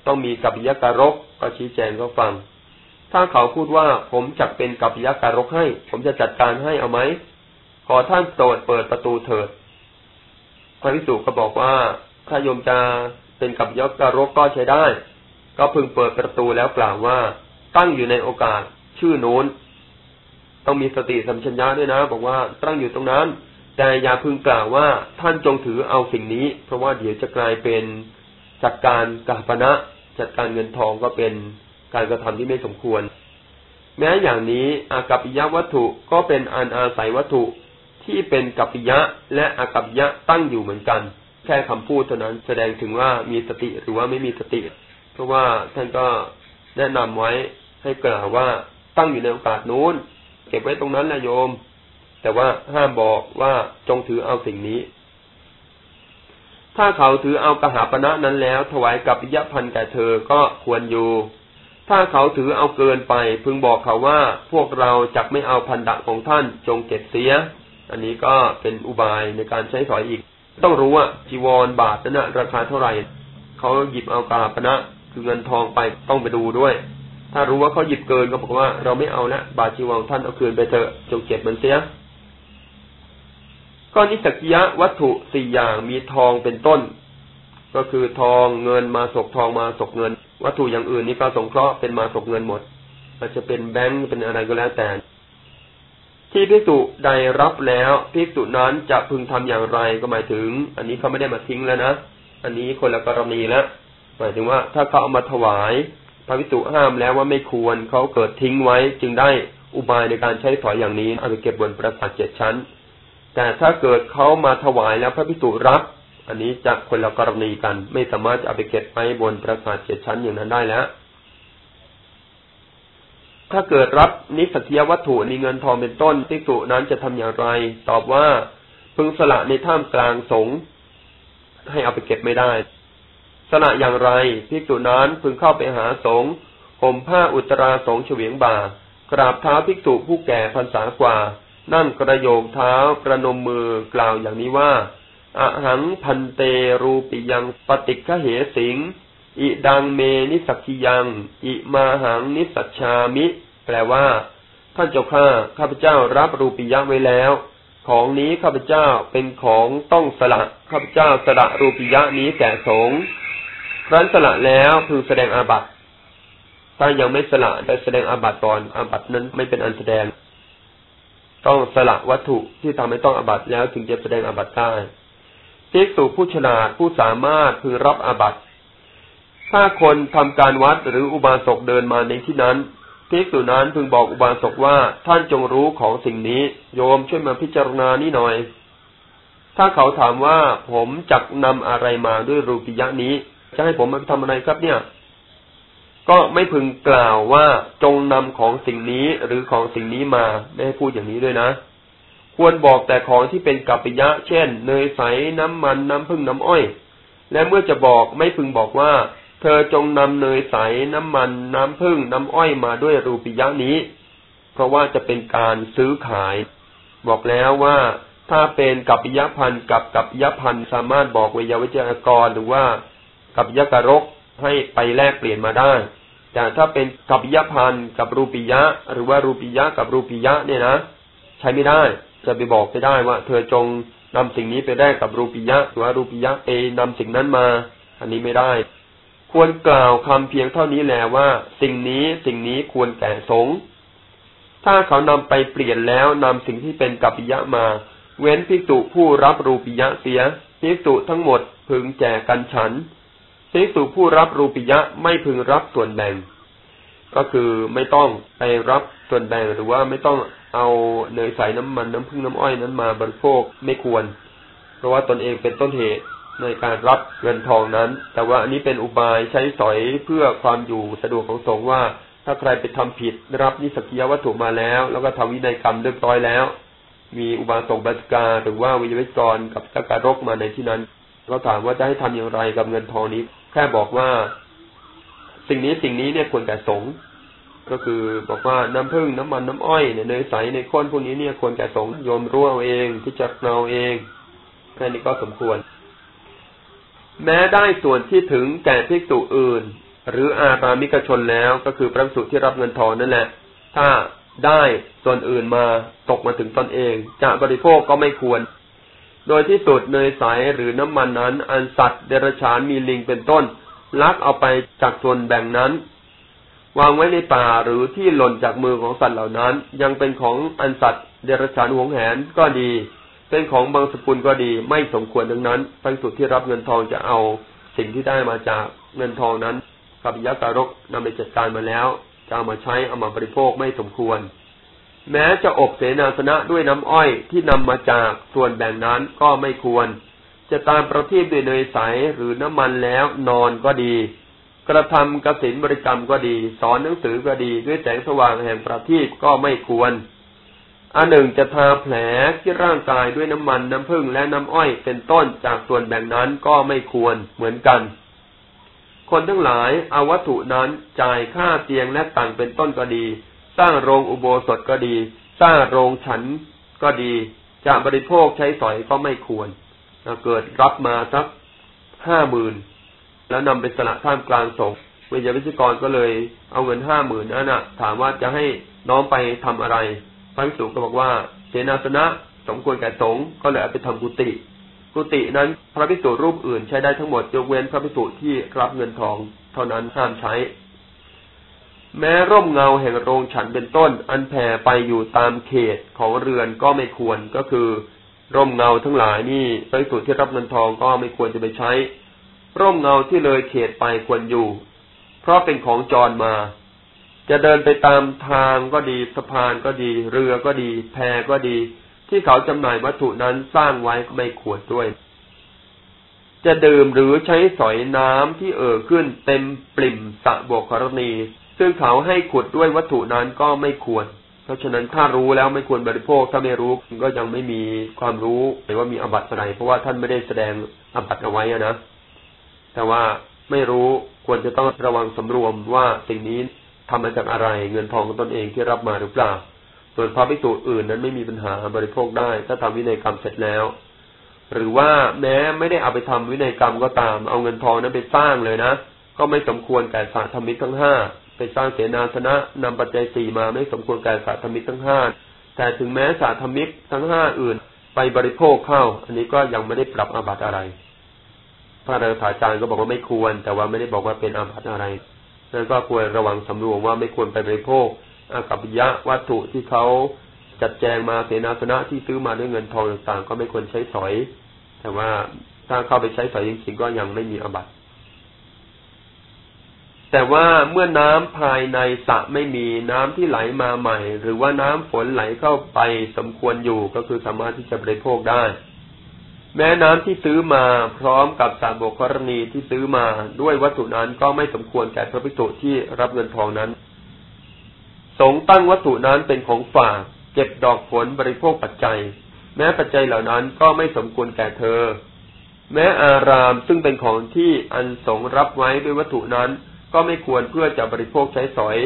ต้องมีกับยักการกก็ชี้แจงก็ฟัง ถ้าเขาพูดว่าผมจักเป็นกับยักการกให้ ผมจะจัดการให้เอาไหมขอท่านโปรดเปิดประตูเถิด พระภิกษุก็บอกว่า ถ้าโยมจะเป็นกับยกกรกก็ใช้ได้ ก็พึงเปิดประตูแล้วกล่าวว่า ตั้งอยู่ในโอกาส ชื่อโน้น ต้องมีสติสัมชัญญะด้วยนะ บอกว่าตั้งอยู่ตรงนั้น แต่อย่าพึงกล่าวว่าท่านจงถือเอาสิ่งนี้ เพราะว่าเดี๋ยวจะกลายเป็นจัดการกาปณะจัดการเงินทองก็เป็นการกระทำที่ไม่สมควร แม้อย่างนี้อากัปปิยวัตถุก็เป็นอันอาศัยวัตถุที่เป็นกัปปิยะ และอากัปปิยะตั้งอยู่เหมือนกัน แค่คำพูดเท่านั้นแสดงถึงว่ามีสติหรือว่าไม่มีสติ เพราะว่าท่านก็แนะนำไว้ ให้กล่าวว่าตั้งอยู่ในโอกาสนู้น เก็บไว้ตรงนั้นนะโยม แต่ว่าห้ามบอกว่าจงถือเอาสิ่งนี้ ถ้าเขาถือเอากระหาปณะนั้นแล้ว ถวายกับปิยพันแก่เธอก็ควรอยู่ ถ้าเขาถือเอาเกินไป พึงบอกเขาว่าพวกเราจักไม่เอาพันดะของท่านจงเก็บเสีย อันนี้ก็เป็นอุบายในการใช้สอยอีก ต้องรู้ว่าจีวรบาทนั้นราคาเท่าไหร่ เขาหยิบเอากหาปณะคือเงินทองไปต้องไปดูด้วย ถ้ารู้ว่าเขาหยิบเกินก็บอกว่า เราไม่เอาละบาทจีวรท่านเอาคืนไปเถอะจงเก็บมันเสียก็นิสักิยะวัตถุสี่อย่างมีทองเป็นต้น ก็คือทองเงินมาศกทองมาศกเงิน วัตถุอย่างอื่นนี่ก็สงเคราะห์เป็นมาศกเงินหมดอาจจะเป็นแบงก์เป็นอะไรก็แล้วแต่ ที่พิสุใดรับแล้วพิสุนั้นจะพึงทำอย่างไรก็หมายถึง อันนี้เขาไม่ได้มาทิ้งแล้วนะอันนี้คนละกรณีแล้วหมายถึงว่า ถ้าเขาเอามาถวาย พระพิสุห้ามแล้วว่าไม่ควรเขาเกิดทิ้งไว้จึงได้อุบายในการใช้ถอยอย่างนี้เอาไปเก็บบนประสาทเจ็ดชั้น แต่ถ้าเกิดเขามาถวายแล้วพระพิสุรับ อันนี้จะคนละกรณีกัน ไม่สามารถจะเอาไปเก็บไว้บนประสาทเจ็ดชั้นอย่างนั้นได้แล้ว ถ้าเกิดรับนิสติยวัตถุมีเงินทองเป็นต้นภิกษุนั้นจะทำอย่างไร ตอบว่าพึงสละในท่ามกลางสงให้เอาไปเก็บไม่ได้ สละอย่างไรภิกษุนั้นพึงเข้าไปหาสงห่มผ้าอุตราสงเฉวียงบ่ากราบเท้าภิกษุผู้แก่พรรษากว่า นั่งกระโยงเท้าประนมมือกล่าวอย่างนี้ว่าอะหังพันเตรูปิยังปฏิกขเหสิง อิดังเมนิสักิยัง อิมาหังนิสัชชามิ แปลว่า ท่านเจ้าข้าข้าพเจ้ารับรูปิยะไว้แล้ว ของนี้ข้าพเจ้าเป็นของต้องสละข้าพเจ้าสละรูปิยะนี้แก่สงฆ์ ครั้นสละแล้วพึงแสดงอาบัติถ้ายังไม่สละแต่แสดงอาบัติก่อนอาบัตินั้นไม่เป็นอันแสดง ต้องสละวัตถุที่ทำให้ต้องอาบัติแล้วถึงจะแสดงอาบัติได้ภิกษุผู้ฉลาดผู้สามารถพึงรับอาบัติถ้าคนทำการวัดหรืออุบาสกเดินมาในที่นั้นภิกษุนั้นพึงบอกอุบาสกว่าท่านจงรู้ของสิ่งนี้ โยมช่วยมาพิจารณานี่หน่อย ถ้าเขาถามว่าผมจักนำอะไรมาด้วยรูปิยะนี้ จะให้ผมมาทำอะไรครับเนี่ย ก็ไม่พึงกล่าวว่าจงนำของสิ่งนี้หรือของสิ่งนี้มา ไม่ให้พูดอย่างนี้ด้วยนะ ควรบอกแต่ของที่เป็นกัปปิยะ เช่น เนยใสน้ำมันน้ำพึ่งน้ำอ้อย และเมื่อจะบอกไม่พึงบอกว่า เธอจงนำเนยใสน้ำมันน้ำผึ้งน้ำอ้อยมาด้วยรูปิยะนี้ เพราะว่าจะเป็นการซื้อขาย บอกแล้วว่าถ้าเป็นกับปิยพันธ์กับกับปิยพันธ์สามารถบอกวิยาวิจารกรหรือว่า กับปิยการกให้ไปแลกเปลี่ยนมาได้ แต่ถ้าเป็นกับยพันกับรูปิยะ หรือว่ารูปิยะกับรูปิยะเนี่ยนะใช้ไม่ได้ จะไปบอกไปได้ว่า เธอจงนำสิ่งนี้ไปแลกกับรูปิยะหรือว่ารูปิยะเอนำสิ่งนั้นมา อันนี้ไม่ได้ ควรกล่าวคำเพียงเท่านี้แหละว่า สิ่งนี้สิ่งนี้ควรแก่สงถ้าเขานำไปเปลี่ยนแล้วนำสิ่งที่เป็นกัปปิยะมา เว้นพิจุผู้รับรูปิยะเสียพิจุทั้งหมดพึงแจกกันฉัน พิจุผู้รับรูปิยะไม่พึงรับส่วนแบ่ง ก็คือไม่ต้องไปรับส่วนแบ่งหรือว่าไม่ต้องเอาเนยใสน้ำมันน้ำพึ่งน้ำอ้อยนั้นมาบริโภคไม่ควร เพราะว่าตนเองเป็นต้นเหตุในการรับเงินทองนั้น แต่ว่าอันนี้เป็นอุบายใช้สอยเพื่อความอยู่สะดวกของสงฆ์ว่า ถ้าใครไปทำผิดรับนิสกิยวัตถุมาแล้ว แล้วก็ทำวินัยกรรมเรียบร้อยแล้ว มีอุบาสกบัสกาหรือว่าวิญญาณกรกับสักการกมาในที่นั้น เราถามว่าจะให้ทำอย่างไรกับเงินทองนี้ แค่บอกว่า สิ่งนี้สิ่งนี้เนี่ยควรแก่สงก็คือบอกว่าน้ำผึ้งน้ำมันน้ำอ้อยเนี่ยเนยใสในข้นพวกนี้เนี่ยควรแก่สงโยมรู้เอาเองที่จะเราเองแค่นี้ก็สมควร แม้ได้ส่วนที่ถึงแก่ภิกษุอื่น หรืออารามิกชนแล้วก็คือพระสุที่รับเงินทองนั่นแหละ ถ้าได้ส่วนอื่นมาตกมาถึงตนเอง จะบริโภคก็ไม่ควร โดยที่สุดเนยใสหรือน้ำมันนั้น อันสัตว์เดรัจฉานมีลิงเป็นต้น ลักเอาไปจากส่วนแบ่งนั้น วางไว้ในป่าหรือที่หล่นจากมือของสัตว์เหล่านั้น ยังเป็นของอันสัตว์เดรัจฉานหวงแหนก็ดี เป็นของบางสกุลก็ดีไม่สมควรดังนั้นทั้งสุดที่รับเงินทองจะเอาสิ่งที่ได้มาจากเงินทองนั้นกับยักษ์การกนำไปจัดการมาแล้วจะเอามาใช้เอามาบริโภคไม่สมควร แม้จะอบเสนาสนะด้วยน้ำอ้อยที่นำมาจากส่วนแบ่งนั้นก็ไม่ควร จะตามประทีปด้วยเนยใสหรือน้ำมันแล้วนอนก็ดี กระทำกสินบริกรรมก็ดี สอนหนังสือก็ดีด้วยแสงสว่างแห่งประทีปก็ไม่ควร อันหนึ่งจะทาแผลที่ร่างกายด้วยน้ำมันน้ำผึ้งและน้ำอ้อยเป็นต้นจากส่วนแบ่งนั้นก็ไม่ควรเหมือนกัน คนทั้งหลายเอาวัตถุนั้นจ่ายค่าเตียงและต่างเป็นต้นก็ดี สร้างโรงอุโบสถก็ดี สร้างโรงฉันก็ดี จะบริโภคใช้สอยก็ไม่ควรเกิดรับมาสักห้าหมื่นแล้วนำไปสละท่ามกลางศพเวยาวิศกรก็เลยเอาเงินห้าหมื่นนั่นนะถามว่าจะให้น้องไปทำอะไรพระภิกษุก็บอกว่าเสนาสนะสมควรแก่สงฆ์ก็เลยเอาไปทำกุฏิกุฏินั้นพระภิกษุรูปอื่นใช้ได้ทั้งหมดยกเว้นพระภิกษุที่รับเงินทองเท่านั้นห้ามใช้ แม้ร่มเงาแห่งโรงฉันเป็นต้น อันแผ่ไปอยู่ตามเขตของเรือนก็ไม่ควรก็คือ ร่มเงาทั้งหลายนี่พระภิกษุที่รับเงินทองก็ไม่ควรจะไปใช้ ร่มเงาที่เลยเขตไปควรอยู่ เพราะเป็นของจรมา จะเดินไปตามทางก็ดีสะพานก็ดี เรือก็ดี แพก็ดี ที่เขาจำหน่ายวัตถุนั้นสร้างไว้ก็ไม่ควรด้วย จะดื่มหรือใช้สอยน้ำที่เอ่อขึ้นเต็มปริ่มสะบกกรณี ซึ่งเขาให้ขุดด้วยวัตถุนั้นก็ไม่ควร เพราะฉะนั้นถ้ารู้แล้วไม่ควรบริโภค ถ้าไม่รู้ก็ยังไม่มีความรู้หรือว่ามีอบัตอะไรเพราะว่าท่านไม่ได้แสดงอบัตเอาไว้นะ แต่ว่าไม่รู้ควรจะต้องระวังสำรวมว่าสิ่งนี้ทำมาจากอะไรเงินทองของตนเองที่รับมาหรือเปล่า ส่วนพระภิกษุอื่นนั้นไม่มีปัญหาบริโภคได้ ถ้าทำวินัยกรรมเสร็จแล้ว หรือว่าแม้ไม่ได้เอาไปทำวินัยกรรมก็ตาม เอาเงินทองนั้นไปสร้างเลยนะ ก็ไม่สมควรแก่สาธมิกทั้งห้า ไปสร้างเสนาสนะนำปัจจัยสี่มาไม่สมควรแก่สาธมิกทั้งห้าแต่ถึงแม้สาธมิกทั้งห้าอื่น ไปบริโภคเข้า อันนี้ก็ยังไม่ได้ปรับอาบัติอะไร พระราชาจารย์ก็บอกว่าไม่ควร แต่ว่าไม่ได้บอกว่าเป็นอาบัติอะไรนั่นก็ควรระวังสำรวมว่าไม่ควรไปบริโภคอากัปยะวัตถุที่เขาจัดแจงมาเสนาสนะที่ซื้อมาด้วยเงินทองต่างๆ ก็ไม่ควรใช้สอย แต่ว่าถ้าเข้าไปใช้สอยจริงๆก็ยังไม่มีอาบัติ แต่ว่าเมื่อน้ำภายในสระไม่มีน้ำที่ไหลมาใหม่ หรือว่าน้ำฝนไหลเข้าไปสมควรอยู่ก็คือสามารถที่จะบริโภคได้ แม้น้ำที่ซื้อมาพร้อมกับสารบกรณีที่ซื้อมาด้วยวัตถุนั้นก็ไม่สมควรแก่พระภิกษุที่รับเงินทองนั้น สงตั้งวัตถุนั้นเป็นของฝาก เก็บดอกผลบริโภคปัจจัย แม้ปัจจัยเหล่านั้นก็ไม่สมควรแก่เธอ แม้อารามซึ่งเป็นของที่อันสงรับไว้ด้วยวัตถุนั้น ก็ไม่ควรเพื่อจะบริโภคใช้สอย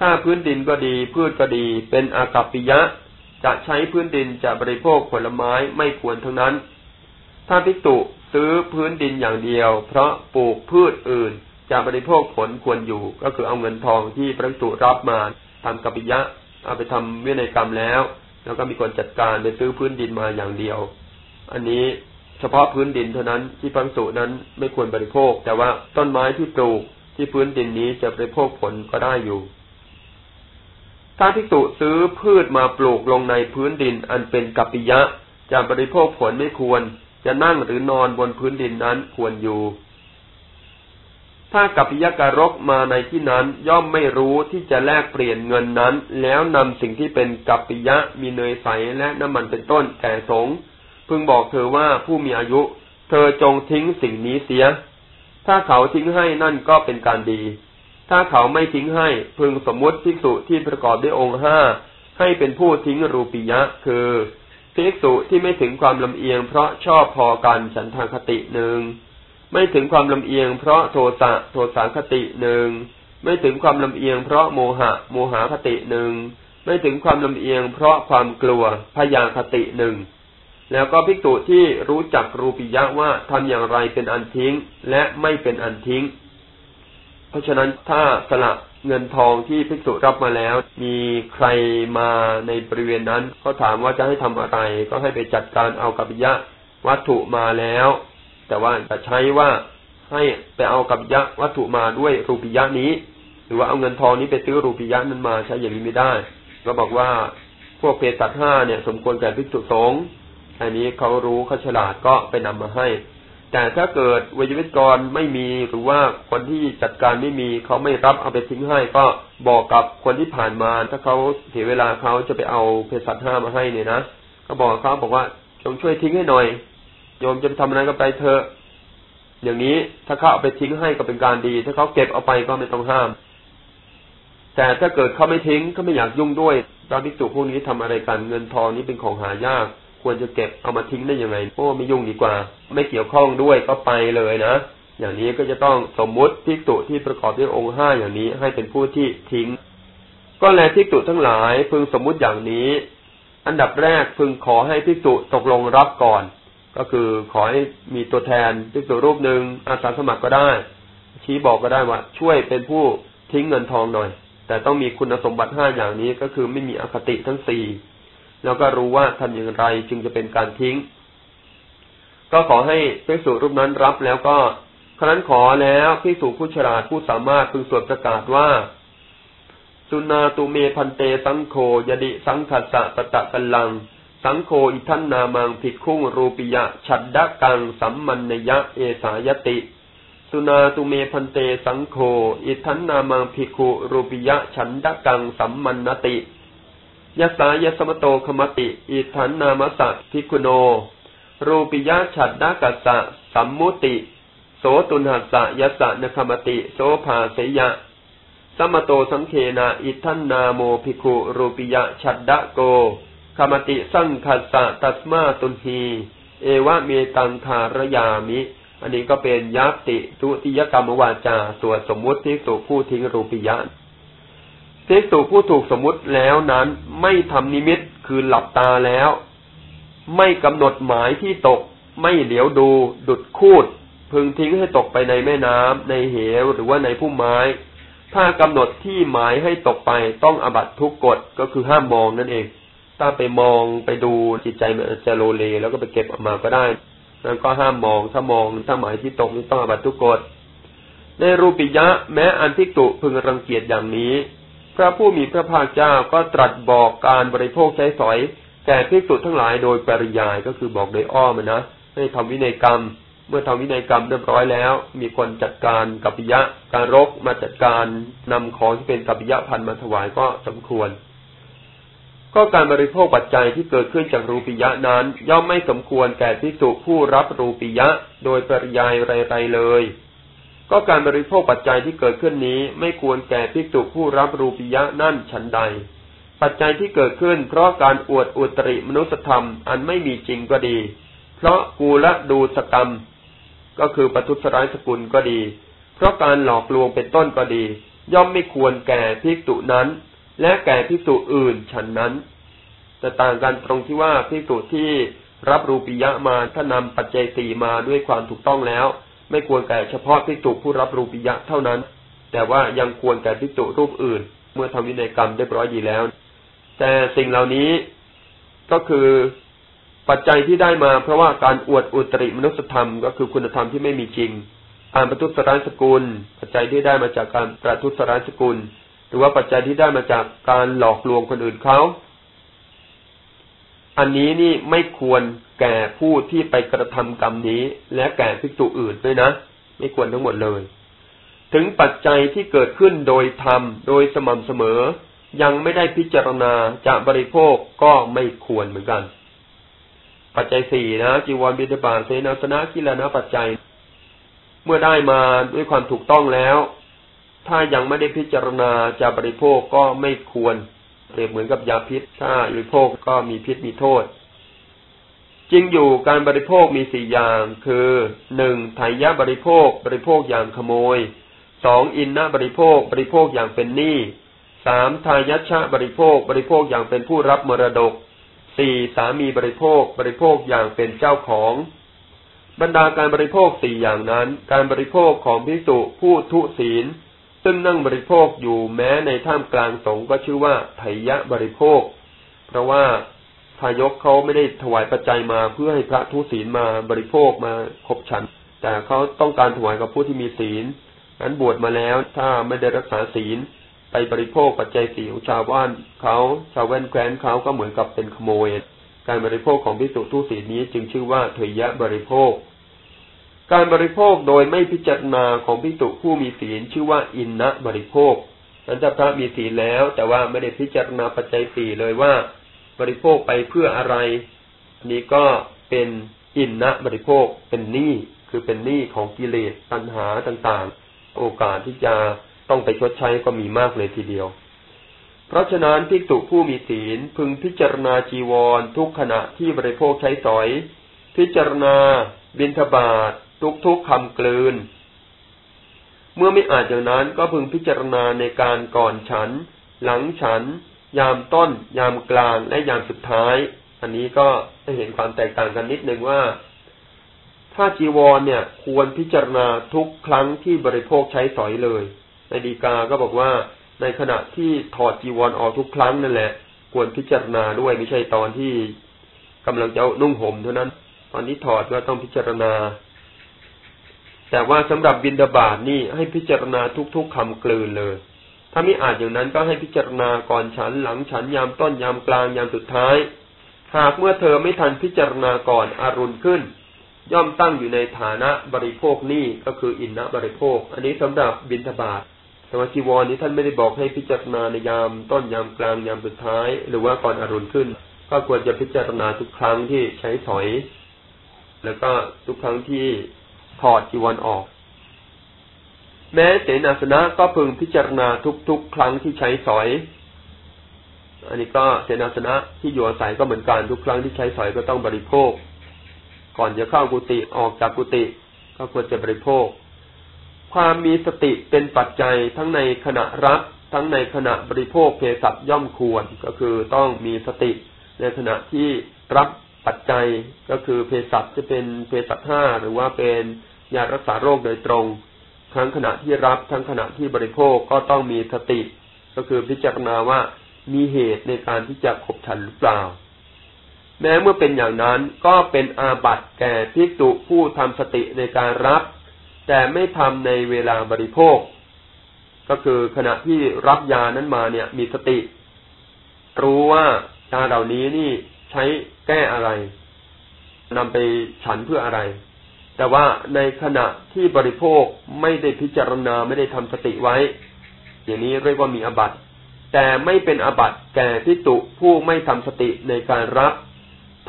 ถ้าพื้นดินก็ดี พืชก็ดี เป็นอากัปปิยะ จะใช้พื้นดินจะบริโภคผลไม้ไม่ควรทั้งนั้น ถ้าพิจุซื้อพื้นดินอย่างเดียว เพราะปลูกพืชอื่นจะบริโภคผลควรอยู่ ก็คือเอาเงินทองที่พระพิจุรับมาทำกัปปิยะ เอาไปทำวินัยกรรมแล้ว แล้วก็มีคนจัดการไปซื้อพื้นดินมาอย่างเดียว อันนี้เฉพาะพื้นดินเท่านั้นที่พระพิจุนั้นไม่ควรบริโภค แต่ว่าต้นไม้ที่ปลูก ที่พื้นดินนี้จะบริโภคผลก็ได้อยู่ ถ้าพิจุซื้อพืชมาปลูกลงในพื้นดินอันเป็นกัปปิยะจะบริโภคผลไม่ควร จะนั่งหรือนอนบนพื้นดินนั้นควรอยู่ ถ้ากัปปิยะการกมาในที่นั้นย่อมไม่รู้ที่จะแลกเปลี่ยนเงินนั้น แล้วนำสิ่งที่เป็นกัปปิยะมีเนยใสและน้ำมันเป็นต้นแก่สงพึงบอกเธอว่าผู้มีอายุ เธอจงทิ้งสิ่งนี้เสีย ถ้าเขาทิ้งให้นั่นก็เป็นการดี ถ้าเขาไม่ทิ้งให้พึงสมมติภิกษุที่ประกอบด้วยองค์ห้าให้เป็นผู้ทิ้งรูปียะ คือภิกษุที่ไม่ถึงความลำเอียงเพราะชอบพอกันฉันทางคติหนึ่งไม่ถึงความลำเอียงเพราะโทสะโทสาคติหนึ่งไม่ถึงความลำเอียงเพราะโมหะ โมหาคติหนึ่งไม่ถึงความลำเอียงเพราะความกลัวพยาคติหนึ่ง แล้วก็ภิกษุที่รู้จักรูปิยะว่าทำอย่างไรเป็นอันทิ้งและไม่เป็นอันทิ้ง เพราะฉะนั้นถ้าสละเงินทองที่ภิกษุรับมาแล้ว มีใครมาในบริเวณนั้น ก็ถามว่าจะให้ทำอะไร ก็ให้ไปจัดการเอากัปยะวัตถุมาแล้ว แต่ว่าจะใช้ว่าให้ไปเอากัปยะวัตถุมาด้วยรูปิยะนี้ หรือว่าเอาเงินทองนี้ไปซื้อรูปิยะนั้นมาใช้อย่างนี้ไม่ได้ ก็บอกว่าพวกเพศตัดห้าเนี่ย สมควรแก่ภิกษุสงฆ์ อันนี้เขารู้เขาฉลาดก็ไปนำมาให้ แต่ถ้าเกิดวิทยวิกรไม่มีหรือว่าคนที่จัดการไม่มีเขาไม่รับเอาไปทิ้งให้ ก็บอกกับคนที่ผ่านมา ถ้าเขาเสียเวลาเขาจะไปเอาเภสัชห้ามาให้เนี่ยนะก็บอกเขาบอกว่าจงช่วยทิ้งให้หน่อยโยมจะไปทำอะไรก็ไปเถอะอย่างนี้ถ้าเขาเอาไปทิ้งให้ก็เป็นการดี ถ้าเขาเก็บเอาไปก็ไม่ต้องห้าม แต่ถ้าเกิดเขาไม่ทิ้งเขาไม่อยากยุ่งด้วยพระภิกษุพวกนี้ทำอะไรกันเงินทองนี้เป็นของหายาก ควรจะเก็บเอามาทิ้งได้ยังไงโอ้ไม่ยุ่งดีกว่า ไม่เกี่ยวข้องด้วยก็ไปเลยนะอย่างนี้ก็จะต้องสมมุติภิกษุที่ประกอบด้วยองค์ห้าอย่างนี้ให้เป็นผู้ที่ทิ้ง ก็แลภิกษุทั้งหลายพึงสมมุติอย่างนี้ อันดับแรกพึงขอให้ภิกษุตกลงรับก่อน ก็คือขอให้มีตัวแทนภิกษุรูปหนึ่งอาสาสมัครก็ได้ ชี้บอกก็ได้ว่า ช่วยเป็นผู้ทิ้งเงินทองหน่อย แต่ต้องมีคุณสมบัติห้าอย่างนี้ก็คือไม่มีอคติทั้งสี่ แล้วก็รู้ว่าทำอย่างไรจึงจะเป็นการทิ้ง ก็ขอให้พิสูรูปนั้นรับแล้วก็ครั้นขอแล้วพิสูผู้ฉลาดผู้สามารถพึงสวดประกาศว่า สุนาตุเมพันเตสังโฆยดิสังขัสสะปะตะกัลลัง สังโฆอิทันนามังผิดคุ้งรูปิยะฉัดดะกังสัมมันนยะเอสายติ สุนาตุเมพันเตสังโฆอิทันนามังผิกุรูปิยะฉันดะกังสัมมันนติ ยสายสมโตคมติ อิทันนามสัพิคุโน รูปิยะฉัดดากัสสะสัมมุติ โสตุนหัสสะยสะนคมติ โสภาเสยะ สมโตสังเคนา อิทันนาโมภิกุรูปิยะฉัดดะโกคมติสั่งคัสสะตัสมาตุนหีเอวะเมตังคารยามิ อันนี้ก็เป็นยัตติทุติยกรรมวาจาสวสมมุติที่สุผู้ทิ้งรูปิยะ ภิกษุผู้ถูกสมมุติแล้วนั้นไม่ทำนิมิตคือหลับตาแล้ว ไม่กำหนดหมายที่ตก ไม่เหลียวดู ดุดคูด พึงทิ้งให้ตกไปในแม่น้ำในเหวหรือว่าในพุ่มไม้ ถ้ากำหนดที่หมายให้ตกไปต้องอบัตทุกกฎก็คือห้ามมองนั่นเอง ถ้าไปมองไปดูจิตใจมันจะโลเลแล้วก็ไปเก็บออกมาก็ได้นั่นก็ห้ามมองถ้ามองถ้าหมายที่ตกนี่ต้องอบัตทุกกฎในรูปิยะแม้อันทิกตุพึงรังเกียจอย่างนี้ ระผู้มีพระภาคเจ้าก็ตรัสบอกการบริโภคใช้สอย แก่ภิกษุทั้งหลายโดยปริยายก็คือบอกโดยอ้อมนะให้ทำวินัยกรรม เมื่อทำวินัยกรรมเรียบร้อยแล้ว มีคนจัดการกัปปิยะการรกมาจัดการนำของที่เป็นกัปปิยะพันมาถวายก็สมควร ก็การบริโภคปัจจัยที่เกิดขึ้นจากรูปิยะนั้น ย่อมไม่สมควรแก่ภิกษุผู้รับรูปิยะ โดยปริยายไรๆเลย ก็การบริโภคปัจจัยที่เกิดขึ้นนี้ไม่ควรแก่ภิกษุผู้รับรูปิยะนั่นฉันใด ปัจจัยที่เกิดขึ้น เพราะการอวดอุตริมนุสธรรมอันไม่มีจริงก็ดี เพราะกูละดูสกรรม ก็คือปทุสร้ายสกุลก็ดี เพราะการหลอกลวงเป็นต้นก็ดี ย่อมไม่ควรแก่ภิกษุนั้น และแก่ภิกษุอื่นฉันนั้นแต่ต่างกันตรงที่ว่าภิกษุที่รับรูปิยะมาถ้านำปัจจัยสี่มาด้วยความถูกต้องแล้ว ไม่ควรแก่เฉพาะภิกษุผู้รับรูปิยะเท่านั้น แต่ว่ายังควรแก่ภิกษุรูปอื่น เมื่อทำวินัยกรรมเรียบร้อยดีแล้ว แต่สิ่งเหล่านี้ก็คือปัจจัยที่ได้มา เพราะว่าการอวดอุตริมนุสธรรมก็คือคุณธรรมที่ไม่มีจริงการประทุษร้ายสกุล ปัจจัยที่ได้มาจากการประทุษร้ายสกุล หรือว่าปัจจัยที่ได้มาจากการหลอกลวงคนอื่นเขา อันนี้นี่ไม่ควรแก่ผู้ที่ไปกระทำกรรมนี้ และแก่ภิกษุอื่นด้วยนะ ไม่ควรทั้งหมดเลย ถึงปัจจัยที่เกิดขึ้นโดยธรรมโดยสม่ำเสมอ ยังไม่ได้พิจารณาจะบริโภคก็ไม่ควรเหมือนกัน ปัจจัยสี่นะจีวรบิดาบาเสนาสนะกิลานะปัจจัย เมื่อได้มาด้วยความถูกต้องแล้ว ถ้ายังไม่ได้พิจารณาจะบริโภคก็ไม่ควร เปรียบเหมือนกับยาพิษ ถ้าบริโภคก็มีพิษมีโทษ จริงอยู่การบริโภคมีสี่อย่าง คือหนึ่งไถยะบริโภค บริโภคอย่างขโมยสองอินนะบริโภค บริโภคอย่างเป็นหนี้สามทายัชชะบริโภค บริโภคอย่างเป็นผู้รับมรดกสี่สามีบริโภค บริโภคอย่างเป็นเจ้าของ บรรดาการบริโภคสี่อย่างนั้น การบริโภคของพิสุผู้ทุศีล ซึ่งนั่งบริโภคอยู่แม้ในท่ามกลางสงก็ชื่อว่าไถยะบริโภค เพราะว่าทายกเขาไม่ได้ถวายปัจจัยมาเพื่อให้พระทุศีลมาบริโภคมาคบฉัน แต่เขาต้องการถวายกับผู้ที่มีศีลนั้นบวชมาแล้วถ้าไม่ได้รักษาศีล ไปบริโภคปัจจัยสีของชาวบ้านเขาชาวแว่นแคว้นเขาก็เหมือนกับเป็นขโมย การบริโภคของพิสุทุศีลนี้จึงชื่อว่าเถยยะบริโภค การบริโภคโดยไม่พิจารณาของพิจุผู้มีศีลชื่อว่าอินนะบริโภคนั้นถ้าพระมีศีลแล้ว แต่ว่าไม่ได้พิจารณาปัจจัยสี่เลยว่า บริโภคไปเพื่ออะไรนี้ก็เป็นอินนะบริโภคเป็นหนี้คือเป็นหนี้ของกิเลสตัณหาต่างๆ โอกาสที่จะต้องไปชดใช้ก็มีมากเลยทีเดียว เพราะฉะนั้นพิจุผู้มีศีลพึงพิจารณาจีวร ทุกขณะที่บริโภคใช้สอย พิจารณาบินทบาท ทุกๆคำกลืน เมื่อไม่อาจอย่างนั้นก็พึงพิจารณาในการก่อนฉัน หลังฉัน ยามต้น ยามกลางและยามสุดท้าย อันนี้ก็จะเห็นความแตกต่างกันนิดนึงว่า ถ้าจีวรเนี่ย ควรพิจารณาทุกครั้งที่บริโภคใช้สอยเลย ในดีกาก็บอกว่าในขณะที่ถอดจีวรออกทุกครั้งนั่นแหละ ควรพิจารณาด้วยไม่ใช่ตอนที่กำลังจะนุ่งห่มเท่านั้น ตอนนี้ถอดก็ต้องพิจารณา แต่ว่าสำหรับบินดาบาตนี่ให้พิจารณาทุกๆคำกลืนเลย ถ้าไม่อาจอย่างนั้นก็ให้พิจารณาก่อนฉันหลังฉันยามต้นยามกลางยามสุดท้าย หากเมื่อเธอไม่ทันพิจารณาก่อนอารุณขึ้น ย่อมตั้งอยู่ในฐานะบริโภคนี่ก็คืออินนะบริโภค อันนี้สำหรับบินทบาทสมาจีวรนี้ท่านไม่ได้บอกให้พิจารณาในยามต้นยามกลางยามสุดท้าย หรือว่าก่อนอารุณขึ้น ก็ควรจะพิจารณาทุกครั้งที่ใช้สอย แล้วก็ทุกครั้งที่ ถอดจีวรออก แม้เสนาสนะก็พึงพิจารณาทุกๆ ครั้งที่ใช้สอย อันนี้ก็เสนาสนะที่อยู่อาศัยก็เหมือนกันทุกครั้งที่ใช้สอยก็ต้องบริโภค ก่อนจะเข้ากุฏิออกจากกุฏิก็ควรจะบริโภค ความมีสติเป็นปัจจัยทั้งในขณะรับทั้งในขณะบริโภคเภสัชย่อมควรก็คือต้องมีสติในขณะที่รับปัจจัยก็คือเภสัชจะเป็นเภสัชห้าหรือว่าเป็น ยารักษาโรคโดยตรง ทั้งขณะที่รับทั้งขณะที่บริโภคก็ต้องมีสติ ก็คือพิจารณาว่ามีเหตุในการที่จะขบฉันหรือเปล่า แม้เมื่อเป็นอย่างนั้นก็เป็นอาบัติแก่ภิกษุผู้ทำสติในการรับ แต่ไม่ทำในเวลาบริโภค ก็คือขณะที่รับยานั้นมาเนี่ย มีสติ รู้ว่ายาเหล่านี้นี่ใช้แก้อะไรนำไปฉันเพื่ออะไร แต่ว่าในขณะที่บริโภคไม่ได้พิจารณาไม่ได้ทำสติไว้ อย่างนี้เรียกว่ามีอบัตแต่ไม่เป็นอบัตแก่พิจุผู้ไม่ทำสติในการรับ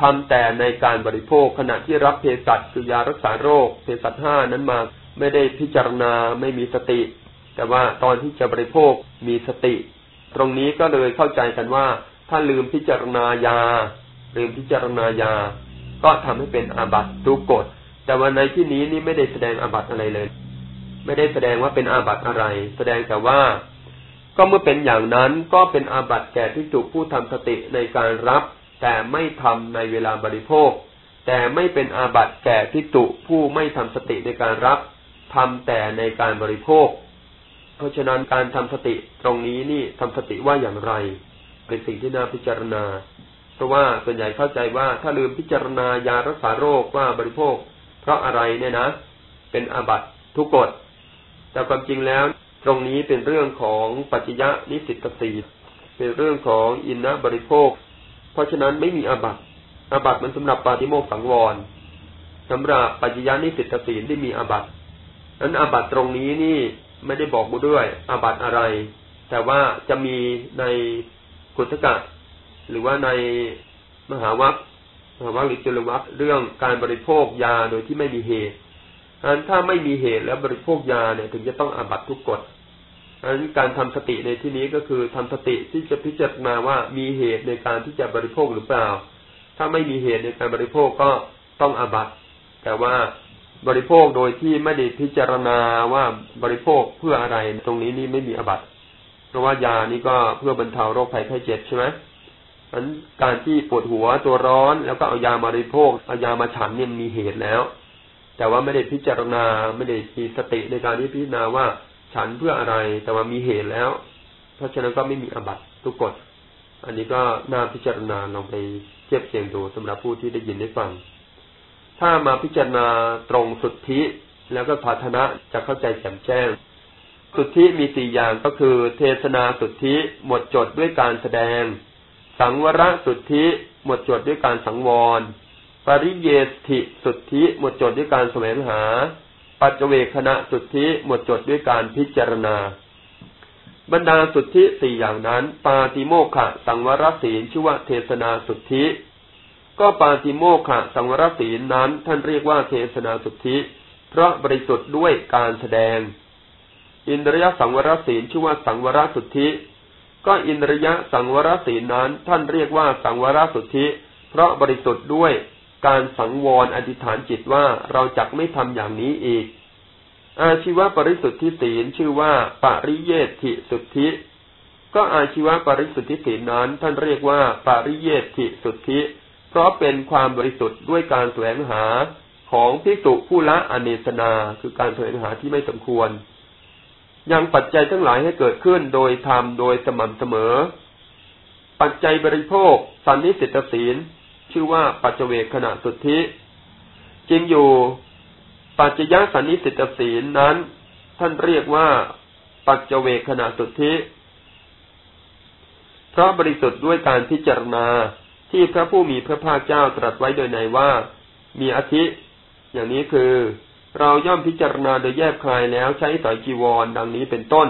ทำแต่ในการบริโภคขณะที่รับเภสัชคือยารักษาโรคเภสัชห้านั้นมาไม่ได้พิจารณาไม่มีสติ แต่ว่าตอนที่จะบริโภคมีสติ ตรงนี้ก็เลยเข้าใจกันว่า ถ้าลืมพิจารณายาลืมพิจารณายา ก็ทำให้เป็นอาบัตทุกกฎ แต่วันในที่นี้นี่ไม่ได้แสดงอาบัติอะไรเลย ไม่ได้แสดงว่าเป็นอาบัติอะไร แสดงแต่ว่า ก็เมื่อเป็นอย่างนั้นก็เป็นอาบัติแก่ที่ถูกผู้ทำสติในการรับ แต่ไม่ทำในเวลาบริโภค แต่ไม่เป็นอาบัติแก่ที่ตุผู้ไม่ทำสติในการรับทำแต่ในการบริโภค เพราะฉะนั้นการทำสติตรงนี้นี่ทำสติว่าอย่างไร เป็นสิ่งที่น่าพิจารณา เพราะว่าส่วนใหญ่เข้าใจว่าถ้าลืมพิจารณายารักษาโรคว่าบริโภค เพราะอะไรเนี่ยนะ เป็นอาบัตทุกกฎแต่ความจริงแล้ว ตรงนี้เป็นเรื่องของปัจจยะนิสิตสีเป็นเรื่องของอินนะบริโภค เพราะฉะนั้นไม่มีอาบัตอาบัตมันสำหรับปาติโมกสังวรสำหรับปัจจยะนิสิตศีที่มีอาบัตนั้นอาบัตตรงนี้นี่ไม่ได้บอกบูด้วยอาบัตอะไร แต่ว่าจะมีในกุศกะหรือว่าในมหาวัค วัคหรือจุลวัคเรื่องการบริโภคยาโดยที่ไม่มีเหตุอันถ้าไม่มีเหตุแล้วบริโภคยาเนี่ยถึงจะต้องอาบัตทุกกฎอันการทำสติในที่นี้ก็คือทำสติที่จะพิจารณาว่ามีเหตุในการที่จะบริโภคหรือเปล่า ถ้าไม่มีเหตุในการบริโภคก็ต้องอาบัตแต่ว่าบริโภคโดยที่ไม่ได้พิจารณาว่าบริโภคเพื่ออะไร ตรงนี้นี่ไม่มีอาบัตเพราะว่ายานี้ก็เพื่อบรรเทาโรคภัยไข้เจ็บใช่ไหม อันการที่ปวดหัวตัวร้อนแล้วก็เอายามาบริโภคเอายามาฉันเนี่ยมีเหตุแล้ว แต่ว่าไม่ได้พิจารณาไม่ได้มีสติในการที่พิจารณาว่าฉันเพื่ออะไรแต่ว่ามีเหตุแล้ว เพราะฉะนั้นก็ไม่มีอบัตทุกกฎอันนี้ก็น่าพิจารณาลองไปเทียบเคียงดูสำหรับผู้ที่ได้ยินได้ฟัง ถ้ามาพิจารณาตรงสุทธิแล้วก็ภาชนะจะเข้าใจแจ่มแจ้ง สุทธิมีสี่อย่างก็คือ เทศนาสุทธิหมดจดด้วยการแสดง สังวรสุทธิหมดจดด้วยการสังวร ปริเยติสุทธิหมดจดด้วยการแสวงหา ปัจเจเวคณะสุทธิหมดจดด้วยการพิจารณา บรรดาสุทธิสี่อย่างนั้น ปาติโมขะสังวรศีลชื่อว่าเทศนาสุทธิ ก็ปาติโมขะสังวรศีลนั้น ท่านเรียกว่าเทศนาสุทธิ เพราะบริสุทธิ์ด้วยการแสดง อินทรียสังวรศีลชื่อว่าสังวรสุทธิ ก็อินทรียะสังวรศีลนั้น ท่านเรียกว่าสังวรสุทธิ เพราะบริสุทธิ์ด้วยการสังวรอธิษฐานจิตว่าเราจักไม่ทำอย่างนี้อีก อาชีวปริสุทธิศีลชื่อว่าปริเยติสุทธิ ก็อาชีวปริสุทธิศีลนั้น ท่านเรียกว่าปริเยติสุทธิ เพราะเป็นความบริสุทธิ์ด้วยการแสวงหาของพิสุผู้ละอเนสนาคือการแสวงหาที่ไม่สมควร ยังปัจจัยทั้งหลายให้เกิดขึ้นโดยธรรมโดยสม่ำเสมอ ปัจจัยบริโภค สันนิสิตศีล ชื่อว่าปัจเจเวขณะสุทธิ จริงอยู่ ปัจจยสันนิสิตศีลนั้น ท่านเรียกว่า ปัจเจเวขณะสุทธิ เพราะบริสุทธิ์ด้วยการพิจารณาที่พระผู้มีพระภาคเจ้าตรัสไว้โดยในว่า มีอธิ อย่างนี้คือ เราย่อมพิจารณาโดยแยบคลายแล้วใช้สอยจีวรดังนี้เป็นต้น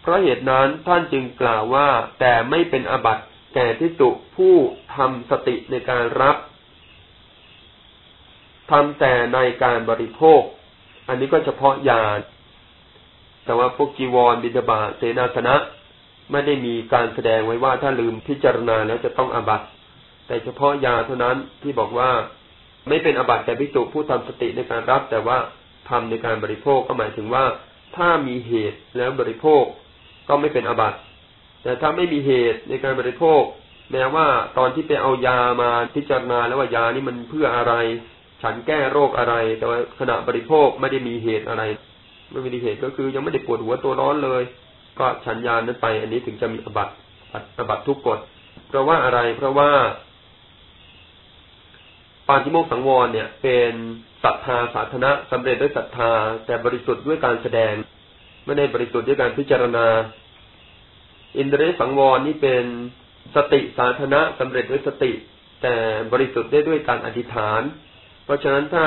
เพราะเหตุนั้นท่านจึงกล่าวว่าแต่ไม่เป็นอบัติแก่ทิสุผู้ทำสติในการรับทำแต่ในการบริโภค อันนี้ก็เฉพาะยาแต่ว่าพวกจีวรบิดาบาเสนาสนะ ไม่ได้มีการแสดงไว้ว่าถ้าลืมพิจารณาแล้วจะต้องอบัตแต่เฉพาะยาเท่านั้นที่บอกว่า ไม่เป็นอบัตแก่พิจุผู้ทำสติในการรับ แต่ว่าทำในการบริโภคก็หมายถึงว่า ถ้ามีเหตุแล้วบริโภคก็ไม่เป็นอบัติแต่ถ้าไม่มีเหตุในการบริโภค แม้ว่าตอนที่ไปเอายามาพิจารณาแล้วว่ายานี้มันเพื่ออะไร ฉันแก้โรคอะไร แต่ว่าขณะบริโภคไม่ได้มีเหตุอะไรไม่มีเหตุก็คือยังไม่ได้ปวดหัวตัวร้อนเลย ก็ฉันยานั้นไป อันนี้ถึงจะมีอบัตอบัตทุกกฎเพราะว่าอะไรเพราะว่า ปาฏิโมกสังวรเนี่ย เป็นศรัทธาสาธนะสำเร็จด้วยศรัทธา แต่บริสุทธิ์ด้วยการแสดง ไม่ได้บริสุทธิ์ด้วยการพิจารณา อินทรีสังวรนี่เป็นสติสาธนะสำเร็จด้วยสติ แต่บริสุทธิ์ได้ด้วยการอธิษฐาน เพราะฉะนั้นถ้า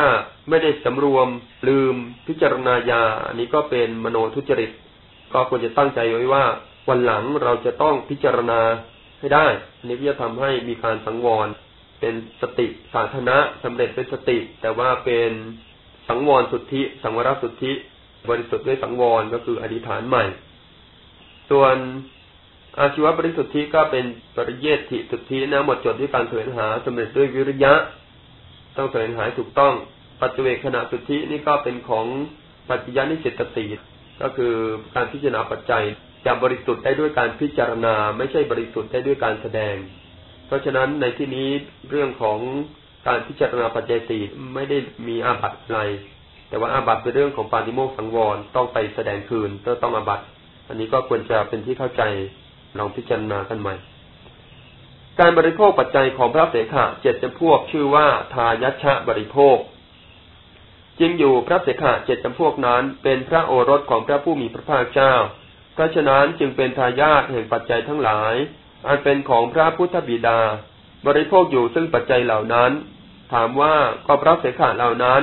ไม่ได้สำรวมลืมพิจารณาญาอันนี้ก็เป็นมโนทุจริต ก็ควรจะตั้งใจไว้ว่า วันหลังเราจะต้องพิจารณาให้ได้อันนี้จะทำให้มีการสังวร เป็นสติสาธนะสำเร็จด้วยสติ แต่ว่าเป็นสังวรสุทธิ สังวรสุทธิ บริสุทธิ์ด้วยสังวรก็คืออธิษฐานใหม่ ส่วนอาชีวบริสุทธิก็เป็นปริเยติสุทธินะหมดจดด้วยการแสวงหาสำเร็จด้วยวิริยะ ต้องแสวงหาถูกต้อง ปัจเจกขณะสุทธินี่ก็เป็นของปัจจยานิเจตสีก็คือการพิจารณาปัจจัยจะบริสุทธิ์ได้ด้วยการพิจารณา ไม่ใช่บริสุทธิ์ได้ด้วยการแสดง เพราะฉะนั้นในที่นี้เรื่องของการพิจารณาปัจจัยสี่ไม่ได้มีอาบัติอะไร แต่ว่าอาบัติเป็นเรื่องของปาฏิโมกสังวรต้องไปแสดงคืนก็ต้องอาบัติอันนี้ก็ควรจะเป็นที่เข้าใจลองพิจารณากันใหม่ การบริโภคปัจจัยของพระเสขะเจ็ดจำพวกชื่อว่าทายัชะบริโภคจึงอยู่พระเสขะเจ็ดจำพวกนั้น เป็นพระโอรสของพระผู้มีพระภาคเจ้า เพราะฉะนั้นจึงเป็นทายาทแห่งปัจจัยทั้งหลาย อันเป็นของพระพุทธบิดา บริโภคอยู่ซึ่งปัจจัยเหล่านั้น ถามว่าก็พระเสขะเหล่านั้น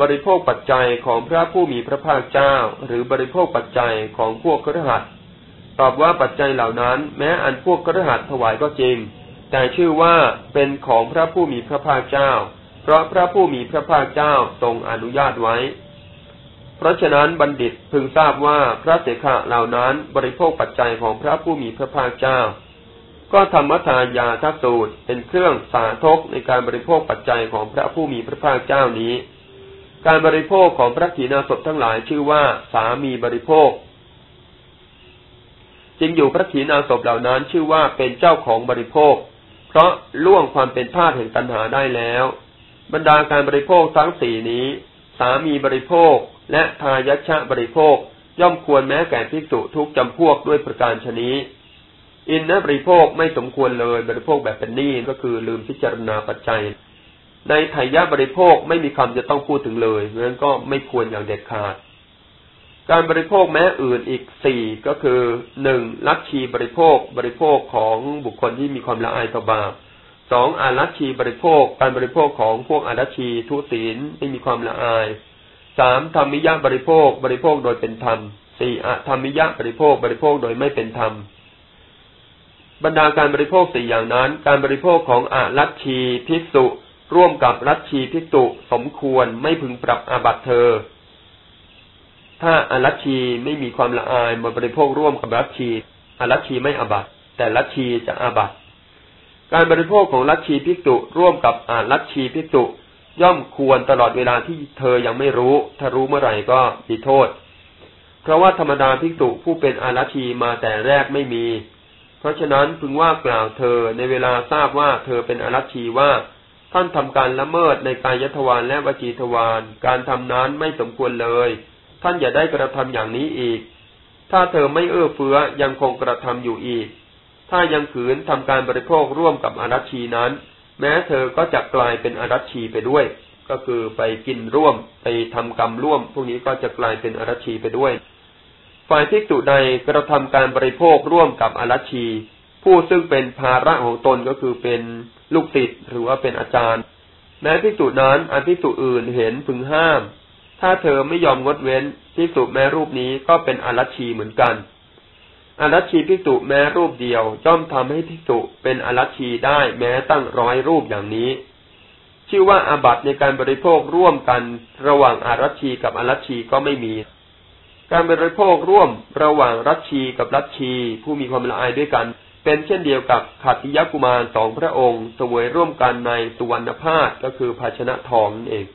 บริโภคปัจจัยของพระผู้มีพระภาคเจ้า หรือบริโภคปัจจัยของพวกครหัสตอบว่าปัจจัยเหล่านั้น แม้อันพวกกระหัตถวายก็จริง แต่ชื่อว่าเป็นของพระผู้มีพระภาคเจ้า เพราะพระผู้มีพระภาคเจ้าทรงอนุญาตไว้เพราะฉะนั้นบัณฑิตพึงทราบว่าพระเสขะเหล่านั้นบริโภคปัจจัยของพระผู้มีพระภาคเจ้า ก็ธรรมทายาทัสูตรเป็นเครื่องสาธกในการบริโภคปัจจัยของพระผู้มีพระภาคเจ้านี้ การบริโภคของพระขีณาสพทั้งหลายชื่อว่าสามีบริโภค จึงอยู่พระขีณาสพเหล่านั้นชื่อว่าเป็นเจ้าของบริโภค เพราะล่วงความเป็นทาสแห่งตัณหาได้แล้ว บรรดาการบริโภคทั้งสี่นี้ สามีบริโภคและทายชะบริโภคย่อมควรแม้แก่ภิกษุทุกจำพวกด้วยประการชนี้ อินนบริโภคไม่สมควรเลย บริโภคแบบเป็นหนี้ก็คือลืมพิจารณาปัจจัย ในไถยะบริโภคไม่มีคำจะต้องพูดถึงเลยเพราะนั้นก็ไม่ควรอย่างเด็ดขาด การบริโภคแม้อื่นอีกสี่ก็คือหนึ่งลัทธิบริโภคบริโภคของบุคคลที่มีความละอายต่อบาปสองอารัชีบริโภค การบริโภคของพวกอารัชีทุศีลไม่มีความละอายสามธรรมิยะบริโภค บริโภคโดยเป็นธรรมสี่อธรรมิยะบริโภค บริโภคโดยไม่เป็นธรรม บรรดาการบริโภคสี่อย่างนั้น การบริโภคของอลัชชีภิกษุ ร่วมกับลัชชีภิกษุสมควรไม่พึงปรับอาบัติเธอ ถ้าอลัชชีไม่มีความละอายมาบริโภคร่วมกับลัชชีอลัชชีไม่อาบัติแต่ลัชชีจะอาบัติการบริโภคของลัชชีภิกษุร่วมกับอลัชชีภิกษุย่อมควรตลอดเวลาที่เธอยังไม่รู้ ถ้ารู้เมื่อไหร่ก็มีโทษ เพราะว่าธรรมดาพิกตุผู้เป็นอารัชีมาแต่แรกไม่มี เพราะฉะนั้นพึงว่ากล่าวเธอในเวลาทราบว่าเธอเป็นอารัชชีว่า ท่านทำการละเมิดในกายทวารและวจีทวารการทำนั้นไม่สมควรเลย ท่านอย่าได้กระทำอย่างนี้อีก ถ้าเธอไม่เอื้อเฟื้อยังคงกระทำอยู่อีก ถ้ายังขืนทำการบริโภคร่วมกับอารัชีนั้น แม้เธอก็จะกลายเป็นอารัชีไปด้วย ก็คือไปกินร่วมไปทำกรรมร่วม พวกนี้ก็จะกลายเป็นอารัชีไปด้วย ฝ่ายที่ตุใดกระทำการบริโภคร่วมกับอารัชี ผู้ซึ่งเป็นภาระของตนก็คือเป็นลูกศิษย์หรือว่าเป็นอาจารย์ แม้ที่ตุนั้นอันที่ตุอื่นเห็นพึงห้าม ถ้าเธอไม่ยอมงดเว้นพิสุแม้รูปนี้ก็เป็นอรัชีเหมือนกันอรัชีพิสุแม้รูปเดียวย่อมทำให้พิสุเป็นอรัชีได้แม้ตั้งร้อยรูปอย่างนี้ ชื่อว่าอาบัตในการบริโภคร่วมกันระหว่างอารัชีกับอรัชีก็ไม่มี การบริโภคร่วมระหว่างรัชชีกับรัชชี ผู้มีความละอายด้วยกัน เป็นเช่นเดียวกับขัตติยกุมารสองพระองค์สวยร่วมกันในสุวรรณพาสก็คือภาชนะทองนั่นเอง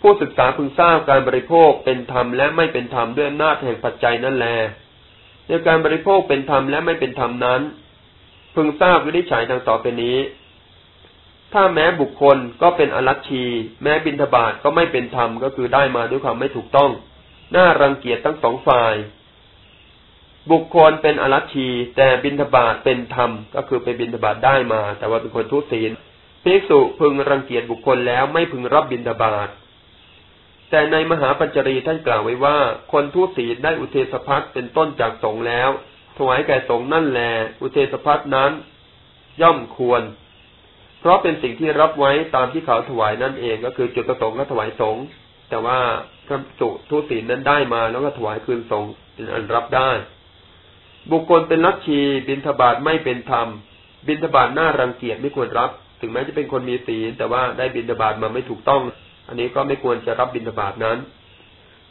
ผู้ศึกษาพึงทราบการบริโภคเป็นธรรมและไม่เป็นธรรมด้วยอำนาจแห่งปัจจัยนั่นแลในการบริโภคเป็นธรรมและไม่เป็นธรรมนั้น พึงทราบวินิจฉัยดังต่อไปนี้ ถ้าแม้บุคคลก็เป็นอรัชชี แม้บินทบาทก็ไม่เป็นธรรมก็คือได้มาด้วยความไม่ถูกต้อง น่ารังเกียจทั้งสองฝ่าย บุคคลเป็นอรัชชี แต่บินทบาทเป็นธรรม ก็คือไปบินทบาทได้มา แต่ว่าเป็นคนทุศีลภิกษุพึงรังเกียจบุคคลแล้วไม่พึงรับบินทบาทแต่ในมหาปัญจรีท่านกล่าวไว้ว่า คนทุศีลได้อุเทสพัทเป็นต้นจากสงแล้ว ถวายแก่สงนั่นแล อุเทสพัทนั้น ย่อมควร เพราะเป็นสิ่งที่รับไว้ตามที่เขาถวายนั่นเองก็คือจุดประสงค์ก็ถวายสงแต่ว่า พระจุทุศีนั้นได้มาแล้วก็ถวายคืนสงเป็นอันรับได้ บุคคลเป็นลัทธิบินทบาทไม่เป็นธรรม บินทบาทน่ารังเกียจไม่ควรรับ ถึงแม้จะเป็นคนมีศีลแต่ว่าได้บินทบาทมาไม่ถูกต้อง อันนี้ก็ไม่ควรจะรับบิณฑบาตนั้น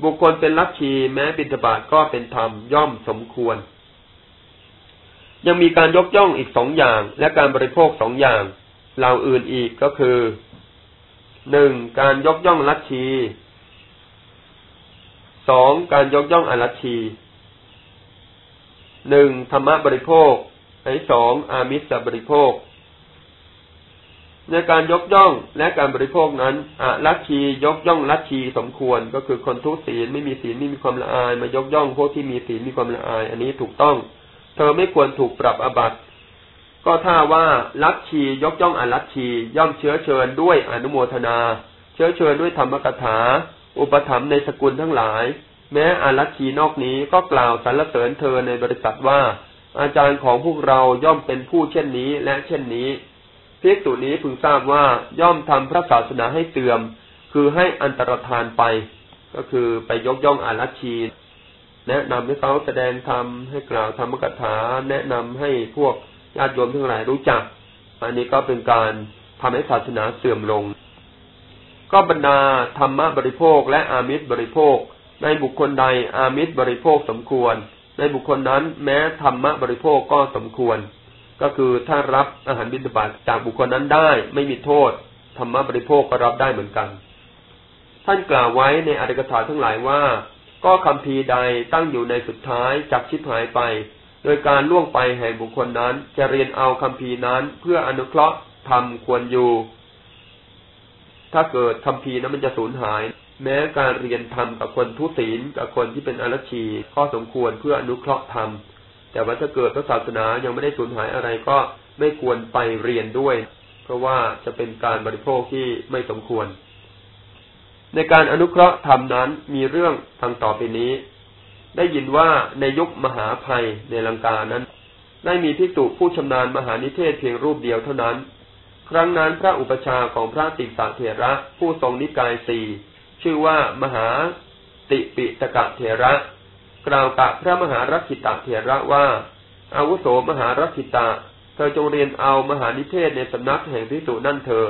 บุคคลเป็นลัทธิแม้บิณฑบาตก็เป็นธรรมย่อมสมควร ยังมีการยกย่องอีกสองอย่าง และการบริโภคสองอย่างเหล่าอื่นอีกก็คือหนึ่งการยกย่องลัทธิ สองการยกย่องอลัทธิหนึ่งธรรมะบริโภคไอสองอามิสบริโภค ในการยกย่องและการบริโภคนั้นอะลัทธิยกย่องลัทธิสมควรก็คือคนทุศีลไม่มีศีลไม่มีความละอาย มายกย่องพวกที่มีศีลมีความละอาย อันนี้ถูกต้อง เธอไม่ควรถูกปรับอบัตก็ถ้าว่าลัทธิยกย่องอลัทธิย่อมเชื้อเชิญด้วยอนุโมทนา เชื้อเชิญด้วยธรรมกถา อุปถัมภ์ในสกุลทั้งหลาย แม้อลัทธินอกนี้ก็กล่าวสรรเสริญเธอในบริษัทว่า อาจารย์ของพวกเราย่อมเป็นผู้เช่นนี้และเช่นนี้ภิกษุนี้พึงทราบว่าย่อมทำพระศาสนาให้เสื่อม คือให้อันตรธานไป ก็คือไปยกย่องอารัชีแนะนำให้เขาแสดงธรรมให้กล่าวธรรมกถาแนะนำให้พวกญาติโยมทั้งหลายรู้จัก อันนี้ก็เป็นการทำให้ศาสนาเสื่อมลง ก็บรรดาธรรมะบริโภคและอามิตรบริโภค ในบุคคลใดอามิตรบริโภคสมควร ในบุคคลนั้นแม้ธรรมะบริโภคก็สมควร ก็คือถ้ารับอาหารบิณฑบาตจากบุคคลนั้นได้ไม่มีโทษธรรมะบริโภคก็รับได้เหมือนกัน ท่านกล่าวไว้ในอริกถาทั้งหลายว่า ก็คำพีใดตั้งอยู่ในสุดท้ายจักชิบหายไป โดยการล่วงไปแห่งบุคคลนั้นจะเรียนเอาคำพีนั้นเพื่ออนุเคราะห์ทำควรอยู่ ถ้าเกิดคำพีนั้นมันจะสูญหาย แม้การเรียนธรรมกับคนทุศีลกับคนที่เป็นอรชีข้อสมควรเพื่ออนุเคราะห์ธรรม แต่ว่าถ้าเกิดพระศาสนายังไม่ได้สูญหายอะไรก็ไม่ควรไปเรียนด้วย เพราะว่าจะเป็นการบริโภคที่ไม่สมควร ในการอนุเคราะห์ธรรมนั้นมีเรื่องทางต่อไปนี้ ได้ยินว่าในยุคมหาภัยในลังกานั้น ได้มีพิจุผู้ชำนาญมหานิเทศเพียงรูปเดียวเท่านั้น ครั้งนั้นพระอุปชาของพระติสาเถระผู้ทรงนิกายสี่ชื่อว่ามหาติปิตกะเถระ กล่าวกับพระมหารักิตะเถระว่าอาวุโสมหารักิตะ เธอจงเรียนเอามหานิเทศในสำนักแห่งพิสุนั่นเธอ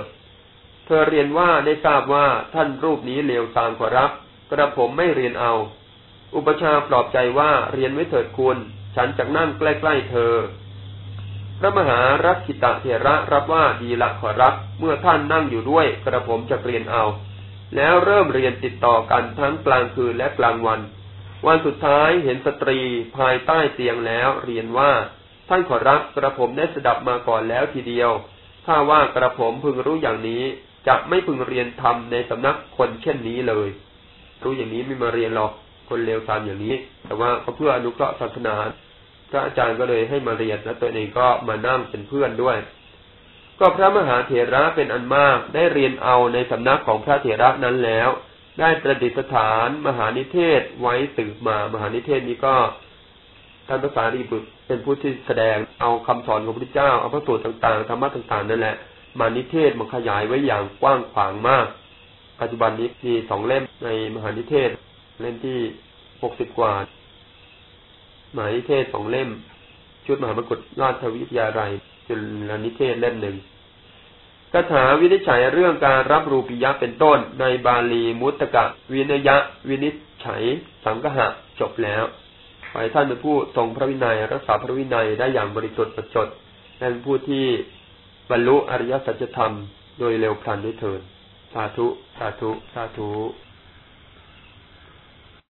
เธอเรียนว่าได้ทราบว่าท่านรูปนี้เลวทรามขอรับ กระผมไม่เรียนเอา อุปชาปลอบใจว่าเรียนไว้เถิดคุณ ฉันจะนั่งใกล้ๆเธอ พระมหารักิตะเถระรับว่าดีละขอรับ เมื่อท่านนั่งอยู่ด้วยกระผมจะเรียนเอา แล้วเริ่มเรียนติดต่อกันทั้งกลางคืนและกลางวัน วันสุดท้ายเห็นสตรีภายใต้เตียงแล้วเรียนว่า ท่านขอรับกระผมได้สดับมาก่อนแล้วทีเดียว ถ้าว่ากระผมพึงรู้อย่างนี้จะไม่พึงเรียนธรรมในสำนักคนเช่นนี้เลย รู้อย่างนี้ไม่มาเรียนหรอกคนเลวทรามอย่างนี้ แต่ว่าก็เพื่ออนุเคราะห์ศาสนา พระอาจารย์ก็เลยให้มาเรียนและตัวเองก็มานั่งเป็นเพื่อนด้วย ก็พระมหาเถระเป็นอันมากได้เรียนเอาในสำนักของพระเถระนั้นแล้ว ได้ประดิษฐานมหานิเทศไว้สืบมามหานิเทศนี้ก็ท่านพระสารีบุตรเป็นผู้ที่แสดงเอาคำสอนของพระเจ้าเอาพระสูตรต่างๆธรรมะต่างๆนั่นแหละมานิเทศมาขยายไว้อย่างกว้างขวางมาก ปัจจุบันนี้มีสองเล่มในมหานิเทศ เล่มที่หกสิบกว่า มหานิเทศสองเล่ม ชุดมหามกุฏราชวิทยาลัยจุลนิเทศเล่มหนึ่งคาถาวินิจฉัยเรื่องการรับรูปิยะเป็นต้นในบาลีมุตตะวินยะ วินิจฉัยสังหะจบแล้วขอให้ท่านเป็นผู้ทรงพระวินัยรักษาพระวินัยได้อย่างบริสุทธิ์ประจดและเป็นผู้ที่บรรลุอริยสัจธรรมโดยเร็วพลันด้วยเถิดสาธุ สาธุ สาธุ